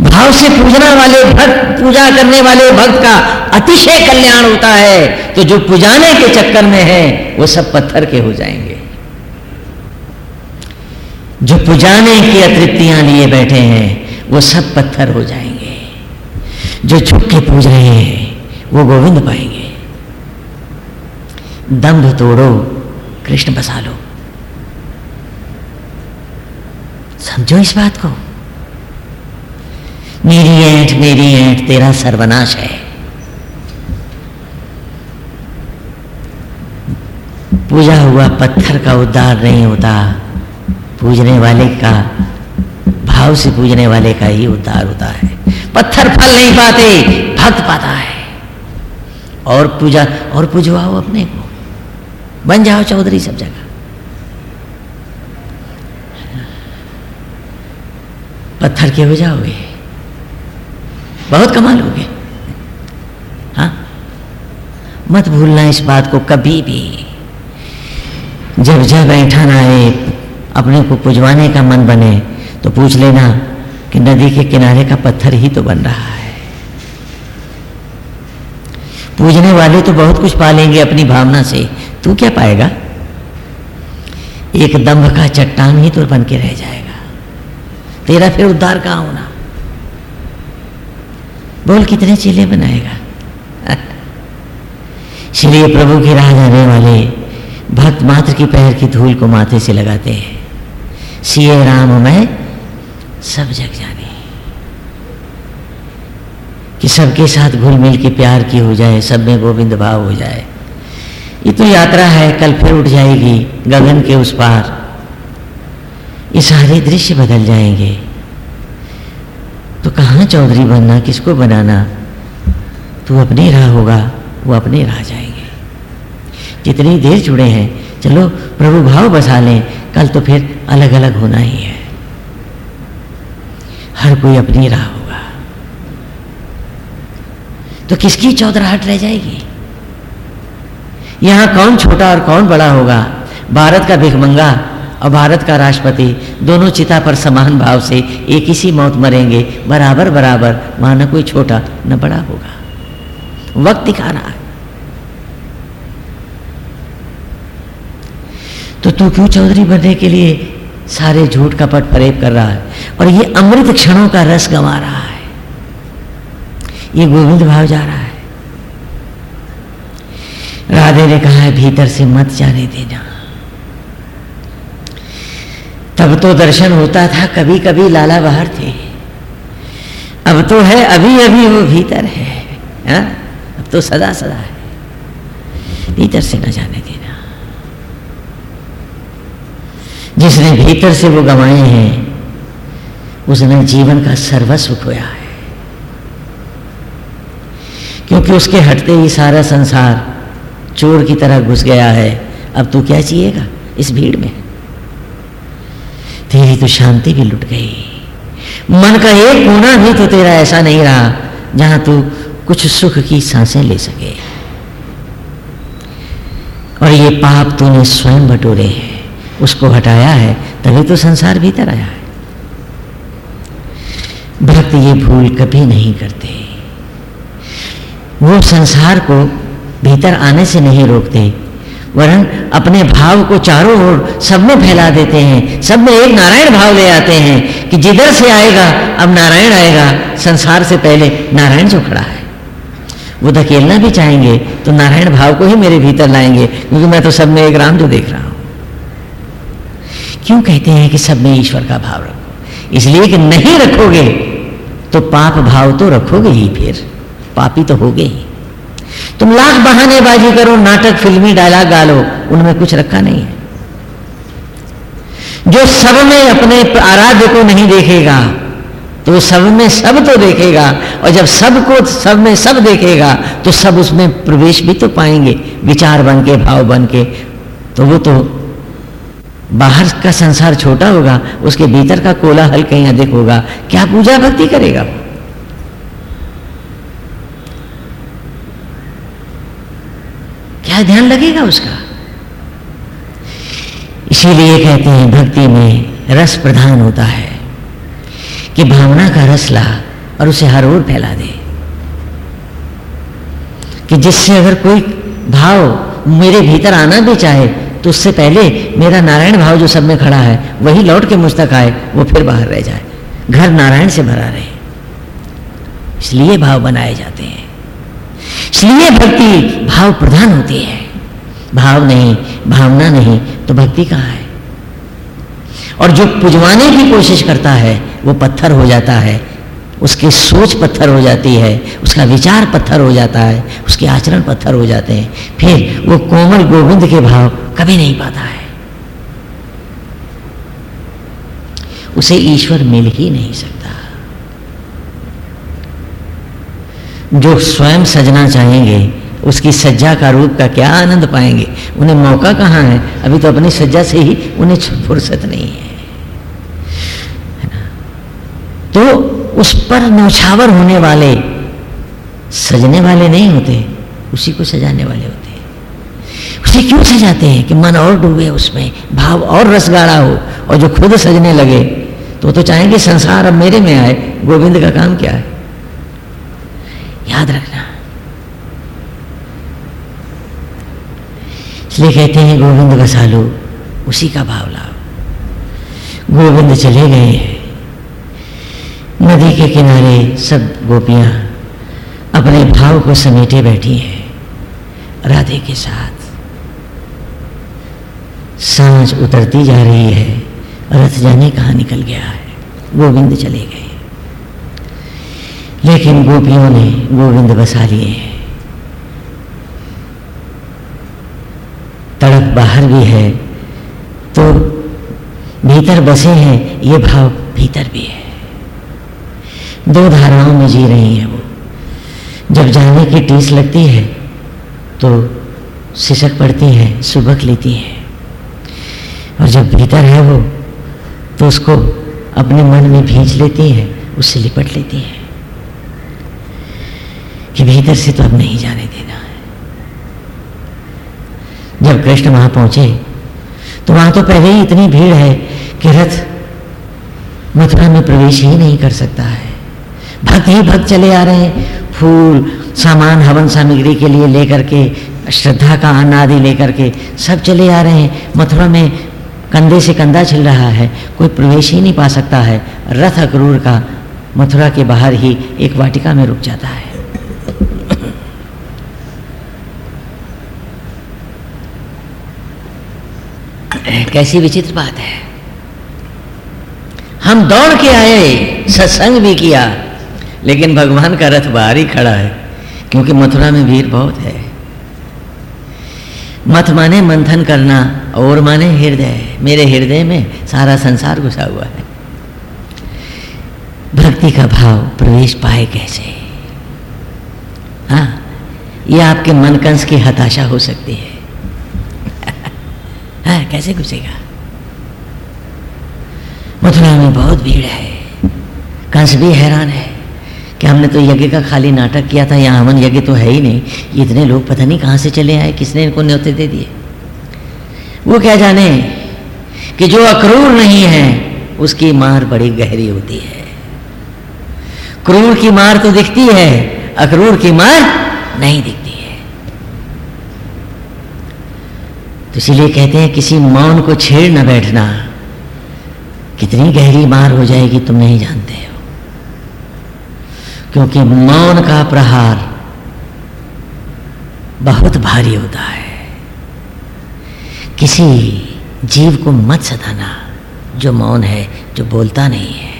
भाव से पूजना वाले, भक्त, पूजा करने वाले भक्त का अतिशय कल्याण होता है तो जो पुजाने के चक्कर में है, वो सब पत्थर के हो जाएँगे। जो पुजाने की अतृप्तियाँ लिए बैठे हैं, वो सब पत्थर हो जाएँगे। जो झुक के पूज रहे हैं, वो गोविंद पाएँगे। दम्भ तोड़ो कृष्ण बसा लो। समझो इस बात को? मेरी ऐठ मेरी ऐठ, तेरा सर्वनाश है। पूजा हुआ पत्थर का उद्धार नहीं होता, पूजने वाले का, भाव से पूजने वाले का ही उद्धार होता है। पत्थर फल नहीं पाते, भक्त पाता है। और पूजा, और पूजवाओ अपने को। बन जाओ चौधरी सब जगह। पत्थर के हो जाओगे। बहुत कमाल होगे हाँ? मत भूलना इस बात को कभी भी। जब जब ऐठन आए, अपने को पुजवाने का मन बने तो पूछ लेना कि नदी के किनारे का पत्थर ही तो बन रहा है। पूजने वाले तो बहुत कुछ पालेंगे अपनी भावना से। तू क्या पाएगा? एक दम्भ का चट्टान ही तो बन के रह जाएगा। तेरा फिर उद्धार कहाँ होना? बोल, कितने चेले बनाएगा? इसलिए प्रभु की राह जाने वाले भक्त मात्र की पैर की धूल को माथे से लगाते हैं। सीए राम, मैं सब जग जाने। कि सबके साथ घुल मिल के प्यार की हो जाए, सब में गोविंद भाव हो जाए। ये तो यात्रा है, कल फिर उठ जाएगी गगन के उस पार। ये सारे दृश्य बदल जाएँगे। तो कहाँ चौधरी बनना, किसको बनाना? तू अपनी राह होगा, वो अपने राह जाएँगे। जितनी देर जुड़े हैं, चलो प्रभु भाव बसा लें, कल तो फिर अलग अलग होना ही है। हर कोई अपनी राह होगा। तो किसकी चौधराहट रह जाएगी? यहाँ कौन छोटा और कौन बड़ा होगा? भारत का भिखमंगा और भारत का राष्ट्रपति दोनों चिता पर समान भाव से एक ही सी मौत मरेंगे। बराबर बराबर, वहाँ न कोई छोटा, न बड़ा होगा। वक्त दिखा रहा है। तो तू क्यों चौधरी बनने के लिए सारे झूठ का पट फरेब कर रहा है? और ये अमृत क्षणों का रस गंवा रहा है। ये गोविंद भाव जा रहा है। राधे ने कहा है भीतर से मत जाने देना। तब तो दर्शन होता था कभी कभी लाला बाहर थे। अब तो है अभी अभी वो भीतर है, हा? अब तो सदा सदा है। भीतर से न जाने देना। जिसने भीतर से वो गंवाए हैं, उसने जीवन का सर्वस्व खोया है। क्योंकि उसके हटते ही सारा संसार चोर की तरह घुस गया है। अब तू क्या चाहिएगा इस भीड़ में? तेरी तो शांति भी लुट गई। मन का एक कोना भी तो तेरा ऐसा नहीं रहा जहाँ तू कुछ सुख की साँसें ले सके। और ये पाप तूने स्वयं बटोरे हैं। उसको हटाया है, तभी तो संसार भीतर आया है। भक्त ये भूल कभी नहीं करते। वो संसार को भीतर आने से नहीं रोकते। वरन अपने भाव को चारों ओर सब में फैला देते हैं, सब में एक नारायण भाव ले आते हैं कि जिधर से आएगा, अब नारायण आएगा। संसार से पहले नारायण जो खड़ा है, वो धकेलना भी चाहेंगे तो नारायण भाव को ही मेरे भीतर लाएँगे, क्योंकि मैं तो सब में एक राम जो देख रहा हूँ। क्यों कहते हैं कि सब में ईश्वर का भाव रखो? इसलिए कि नहीं रखोगे तो पाप भाव तो रखोगे ही फिर। पापी तो होगे ही। तुम लाख बहानेबाजी करो, नाटक, फिल्मी डायलॉग गालो, उनमें कुछ रखा नहीं है। जो सब में अपने आराध्य को नहीं देखेगा तो सब में सब तो देखेगा, और जब सबको सब में सब देखेगा तो सब उसमें प्रवेश भी तो पाएँगे, विचार बन के भाव बन के तो वो तो बाहर का संसार छोटा होगा, उसके भीतर का कोलाहल कहीं अधिक होगा। क्या पूजा भक्ति करेगा? क्या ध्यान लगेगा उसका। इसीलिए कहते हैं, भक्ति में रस प्रधान होता है कि भावना का रस ला और उसे हर ओर फैला दे। कि जिससे अगर कोई भाव मेरे भीतर आना भी चाहे तो उससे पहले मेरा नारायण भाव जो सब में खड़ा है, वही लौट के मुझ तक आए, वो फिर बाहर रह जाए। घर नारायण से भरा रहे। इसलिए भाव बनाए जाते हैं। इसलिए भक्ति भाव प्रधान होती है। भाव नहीं, भावना नहीं तो भक्ति कहाँ है? और जो पुजवाने की कोशिश करता है, वो पत्थर हो जाता है। उसकी सोच पत्थर हो जाती है, उसका विचार पत्थर हो जाता है, उसके आचरण पत्थर हो जाते हैं। फिर वो कोमल गोविंद के भाव कभी नहीं पाता है। उसे ईश्वर मिल ही नहीं सकता। जो स्वयं सजना चाहेंगे, उसकी सज्जा का रूप का क्या आनंद पाएँगे? उन्हें मौका कहाँ है? अभी तो अपनी सज्जा से ही उन्हें फुर्सत नहीं है। तो उस पर नौछावर होने वाले, सजने वाले नहीं होते, उसी को सजाने वाले होते उसे क्यों सजाते हैं कि मन और डूबे उसमें, भाव और रस गाढ़ा हो और जो खुद सजने लगे तो तो चाहेंगे संसार अब मेरे में आए, गोविंद का काम क्या है? याद रखना। इसलिए कहते हैं, गोविंद बसालो उसी का भाव लाओ गोविंद चले गए हैं। नदी के किनारे सब गोपियाँ अपने भाव को समेटे बैठी हैं, राधे के साथ। साँझ उतरती जा रही है, रथ जाने कहाँ निकल गया है? गोविंद चले गए। लेकिन गोपियों ने गोविंद बसा लिए। हैं तड़प बाहर भी है तो भीतर बसे हैं, ये भाव भीतर भी है। दो धाराओं में जी रही हैं वो। जब जाने की टीस लगती है तो सिसक पड़ती है, सुबक लेती है। और जब भीतर है वो तो उसको अपने मन में भींच लेती है, उससे लिपट लेती है। कि भीतर से तो अब नहीं जाने देना है। जब कृष्ण वहाँ पहुँचे तो वहाँ तो पहले ही इतनी भीड़ है कि रथ मथुरा में प्रवेश ही नहीं कर सकता है। भक्त ही भक्त चले आ रहे हैं। फूल, सामान, हवन सामग्री के लिए लेकर के, श्रद्धा का अन्न आदि लेकर के सब चले आ रहे हैं। मथुरा में कंधे से कंधा छिल रहा है, कोई प्रवेश ही नहीं पा सकता है। रथ अक्रूर का मथुरा के बाहर ही एक वाटिका में रुक जाता है। कैसी विचित्र बात है। हम दौड़ के आए, सत्संग भी किया, लेकिन भगवान का रथ बाहर ही खड़ा है, क्योंकि मथुरा में भीड़ बहुत है। मत माने मंथन करना, और माने हृदय। मेरे हृदय में सारा संसार घुसा हुआ है। भक्ति का भाव प्रवेश पाए कैसे? हाँ ये आपके मन कंस की हताशा हो सकती है। हाँ कैसे घुसेगा मथुरा में बहुत भीड़ है। कंस भी हैरान है कि हमने तो यज्ञ का खाली नाटक किया था, यहाँ हवन यज्ञ तो है ही नहीं। इतने लोग पता नहीं कहाँ से चले आए, किसने इनको न्योते दे दिए? वो क्या जाने कि जो अक्रूर नहीं है, उसकी मार बड़ी गहरी होती है। क्रूर की मार तो दिखती है, अक्रूर की मार नहीं दिखती है तो इसीलिए कहते हैं किसी मौन को छेड़ न बैठना। कितनी गहरी मार हो जाएगी तुम नहीं जानते हो। क्योंकि मौन का प्रहार बहुत भारी होता है। किसी जीव को मत सताना जो मौन है जो बोलता नहीं है।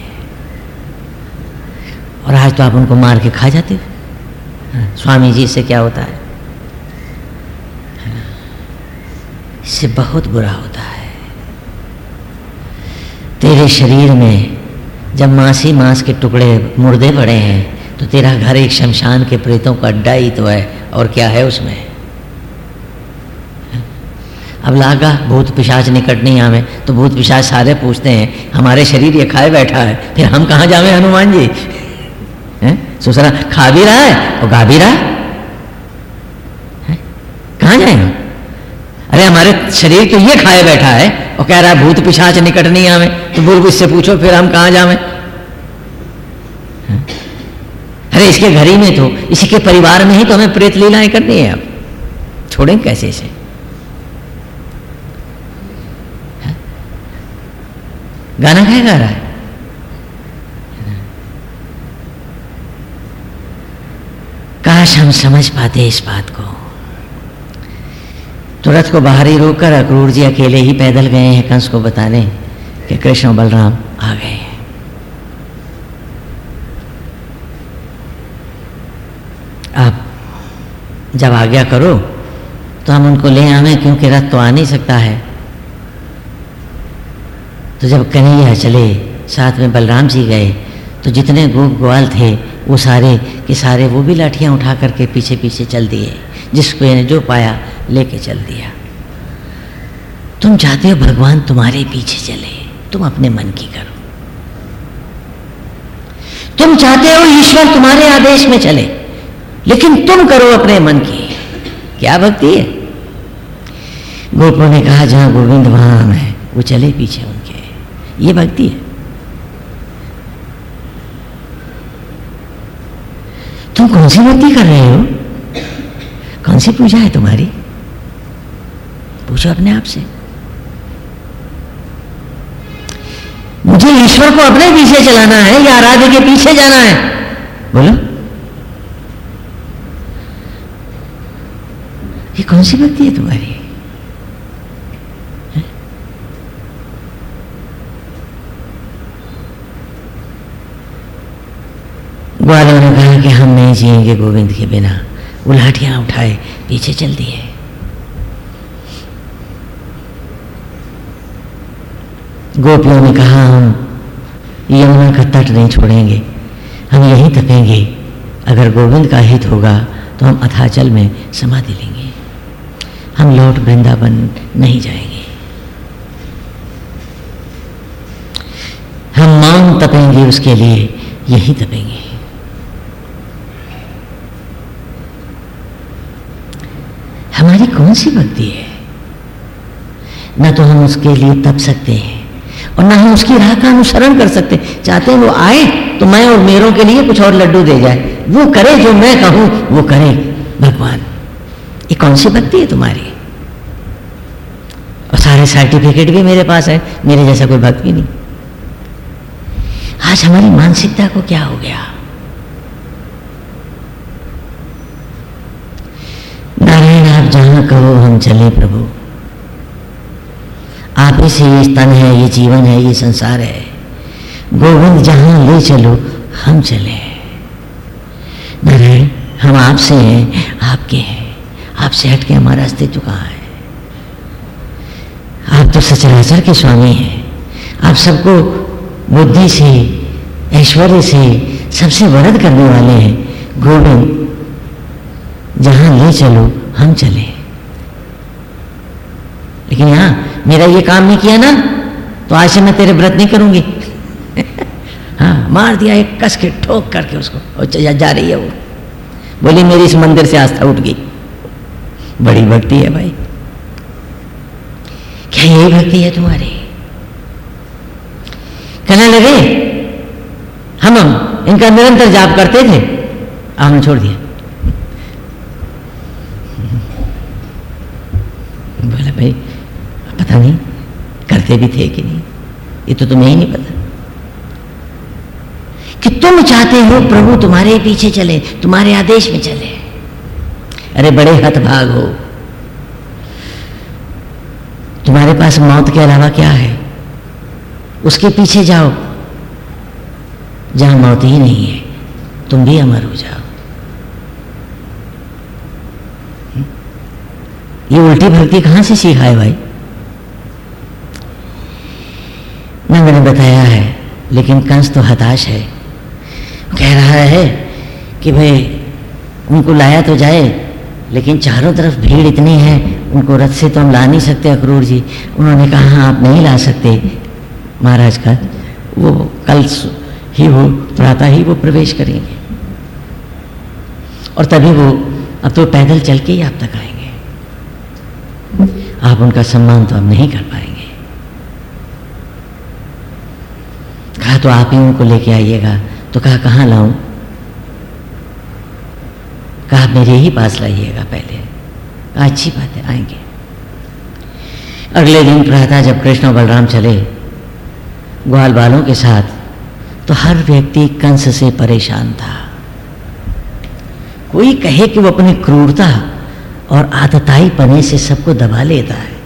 और आज तो आप उनको मार के खा जाते हो। हाँ, स्वामी जी से क्या होता है? इससे बहुत बुरा होता है। तेरे शरीर में जब मासी मांस के टुकड़े मुर्दे पड़े हैं तो तेरा घर एक शमशान के प्रेतों का अड्डा ही तो है, और क्या है उसमें? अब लागा, भूत पिशाच निकट नहीं आवे तो भूत पिशाच सारे पूछते हैं, हमारे शरीर ये खाए बैठा है, फिर हम कहाँ जावे हनुमान जी? सुसरा, खा भी रहा है और गा भी रहा है कहाँ जाए हम अरे हमारे शरीर तो ये खाए बैठा है और कह रहा है, भूत पिशाच निकट नहीं आवे। तो बुर्ग इससे पूछो, फिर हम कहाँ जावे? अरे इसके घर ही में तो इसी के परिवार में ही तो हमें प्रेत लीलाएँ करनी है अब। छोड़ें कैसे इसे? गाना क्या गा रहा है। काश हम समझ पाते इस बात तो रथ को बाहर ही रोककर अक्रूर जी अकेले ही पैदल गए हैं कंस को बताने कि कृष्ण बलराम आ गए हैं। आप जब आज्ञा करो तो हम उनको ले आवे, क्योंकि रथ तो आ नहीं सकता है। तो जब कन्हैया चले, साथ में बलराम जी गए तो जितने गोप ग्वाल थे, वो सारे के सारे वो भी लाठियाँ उठा करके पीछे पीछे चल दिए, जिसको जो पाया लेके चल दिया। तुम चाहते हो, भगवान तुम्हारे पीछे चले। तुम अपने मन की करो। तुम चाहते हो, ईश्वर तुम्हारे आदेश में चले, लेकिन तुम करो अपने मन की। क्या भक्ति है? गोपों ने कहा, जहाँ गोविंद, वहाँ है। वो चले पीछे उनके। ये भक्ति है। तुम कौन सी भक्ति कर रहे हो? कौन सी पूजा है तुम्हारी? पूछो अपने आप से। मुझे ईश्वर को अपने पीछे चलाना है या आराध्य के पीछे जाना है? बोलो। ये कौन सी भक्ति है तुम्हारी? ग्वालों ने कहा कि हम नहीं जिएँगे गोविंद के बिना। वो लाठियाँ उठाए, पीछे चल दिए। गोपियों ने कहा, हम यमुना का तट नहीं छोड़ेंगे। हम यहीं तपेंगे। अगर गोविंद का हित होगा तो हम अथाचल में समाधि लेंगे। हम लौट वृंदावन नहीं जाएँगे। हम मौन तपेंगे उसके लिए, यही तपेंगे। हमारी कौन सी भक्ति है? न तो हम उसके लिए तप सकते हैं और ना हम उसकी राह का अनुसरण कर सकते। चाहते हैं वो आए तो मैं और मेरों के लिए कुछ और लड्डू दे जाए। वो करे जो मैं कहूँ, वो करे। भगवान, ये कौन सी भक्ति है तुम्हारी? और सारे सर्टिफिकेट भी मेरे पास है, मेरे जैसा कोई भक्त भी नहीं। आज हमारी मानसिकता को क्या हो गया? नारायण, आप जहाँ कहो, हम चले प्रभु। आप ही से ये स्तन है, ये जीवन है, ये संसार है। गोविंद, जहाँ ले चलो, हम चले। नारायण, हम आपसे हैं, आपके हैं। आपसे हटके हमारा अस्तित्व कहाँ है? आप तो सचराचर के स्वामी हैं। आप सबको बुद्धि से, ऐश्वर्य से सबसे वरद करने वाले हैं। गोविंद, जहाँ ले चलो, हम चले। लेकिन यहाँ मेरा ये काम नहीं किया ना तो आज से मैं तेरे व्रत नहीं करूँगी। हाँ मार दिया एक कस के, ठोक करके उसको। और जा रही है वो। बोली, मेरी इस मंदिर से आस्था उठ गई। बड़ी भक्ति है भाई। क्या यही भक्ति है तुम्हारी? कहने लगे, हम हम, इनका निरंतर जाप करते थे। हमने छोड़ दिया बोला भाई पता नहीं, करते भी थे कि नहीं? ये तो तुम्हें ही नहीं पता। कि तुम चाहते हो प्रभु तुम्हारे पीछे चले, तुम्हारे आदेश में चले? अरे बड़े हतभाग हो। तुम्हारे पास मौत के अलावा क्या है? उसके पीछे जाओ। जहाँ मौत ही नहीं है, तुम भी अमर हो जाओ। ये उल्टी भक्ति कहाँ से सीखा है भाई? मैंने बताया है, लेकिन कंस तो हताश है। कह रहा है कि भाई, उनको लाया तो जाए, लेकिन चारों तरफ़ भीड़ इतनी है, उनको रथ से तो हम ला नहीं सकते, अक्रूर जी। उन्होंने कहा हाँ आप नहीं ला सकते, महाराज का। वो कल ही वो प्रातः ही वो प्रवेश करेंगे। और तभी वो, अब तो पैदल चल के ही आप तक आएँगे। आप उनका सम्मान तो अब नहीं कर पाएँगे कहा तो आप ही उनको लेके आइएगा। तो कहा, कहाँ लाऊं? कहा मेरे ही पास लाइएगा पहले। कहा, अच्छी बात है, आएँगे। अगले दिन प्रातः जब कृष्ण और बलराम चले, ग्वाल बालों के साथ तो हर व्यक्ति कंस से परेशान था। कोई कहे कि वो अपनी क्रूरता और आतताई पने से सबको दबा लेता है।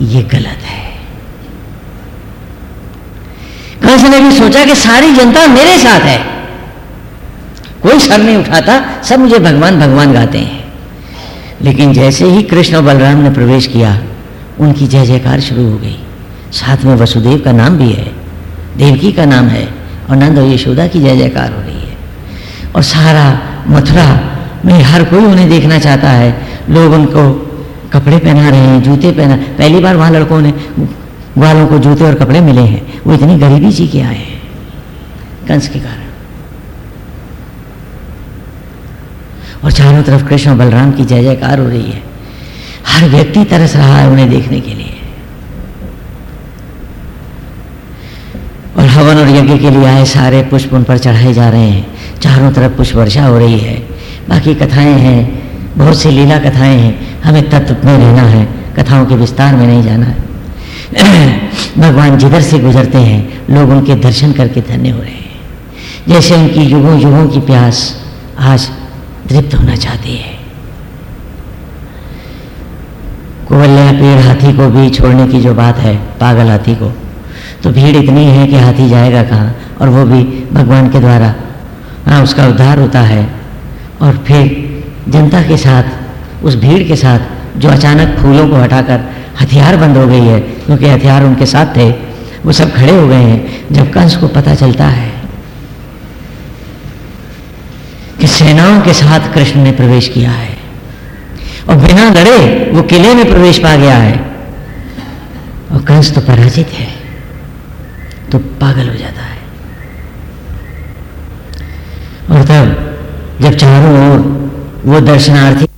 ये गलत है। कंस ने भी सोचा कि सारी जनता मेरे साथ है। कोई सर नहीं उठाता, सब मुझे भगवान भगवान गाते हैं। लेकिन जैसे ही कृष्ण और बलराम ने प्रवेश किया, उनकी जय जयकार शुरू हो गई। साथ में वसुदेव का नाम भी है, देवकी का नाम है, और नंद और यशोदा की जय जयकार हो रही है। और सारा मथुरा में हर कोई उन्हें देखना चाहता है। लोग उनको कपड़े पहना रहे हैं, जूते पहना, पहली बार वहाँ लड़कों ने ग्वालों को जूते और कपड़े मिले हैं। वो इतनी गरीबी जी के आए हैं, कंस के कारण। और चारों तरफ़ कृष्ण बलराम की जय जयकार हो रही है। हर व्यक्ति तरस रहा है उन्हें देखने के लिए। और हवन और यज्ञ के लिए आए सारे पुष्प उन पर चढ़ाए जा रहे हैं। चारों तरफ़ पुष्प वर्षा हो रही है। बाकी कथाएँ हैं, बहुत सी लीला कथाएँ हैं। हमें तत्व में रहना है, कथाओं के विस्तार में नहीं जाना है। भगवान जिधर से गुजरते हैं, लोग उनके दर्शन करके धन्य हो रहे हैं। जैसे उनकी युगों युगों की प्यास आज तृप्त होना चाहती है। कोवल्या पेड़ हाथी को भी छोड़ने की जो बात है, पागल हाथी को तो भीड़ इतनी है कि हाथी जाएगा कहाँ? और वो भी भगवान के द्वारा। हाँ उसका उद्धार होता है। और फिर जनता के साथ, उस भीड़ के साथ, जो अचानक फूलों को हटाकर हथियार बंद हो गई है, क्योंकि हथियार उनके साथ थे। वो सब खड़े हो गए हैं, जब कंस को पता चलता है कि सेनाओं के साथ कृष्ण ने प्रवेश किया है और बिना लड़े वो किले में प्रवेश पा गया है। और कंस तो पराजित है तो पागल हो जाता है। और तब, जब चारों ओर वो दर्शनार्थी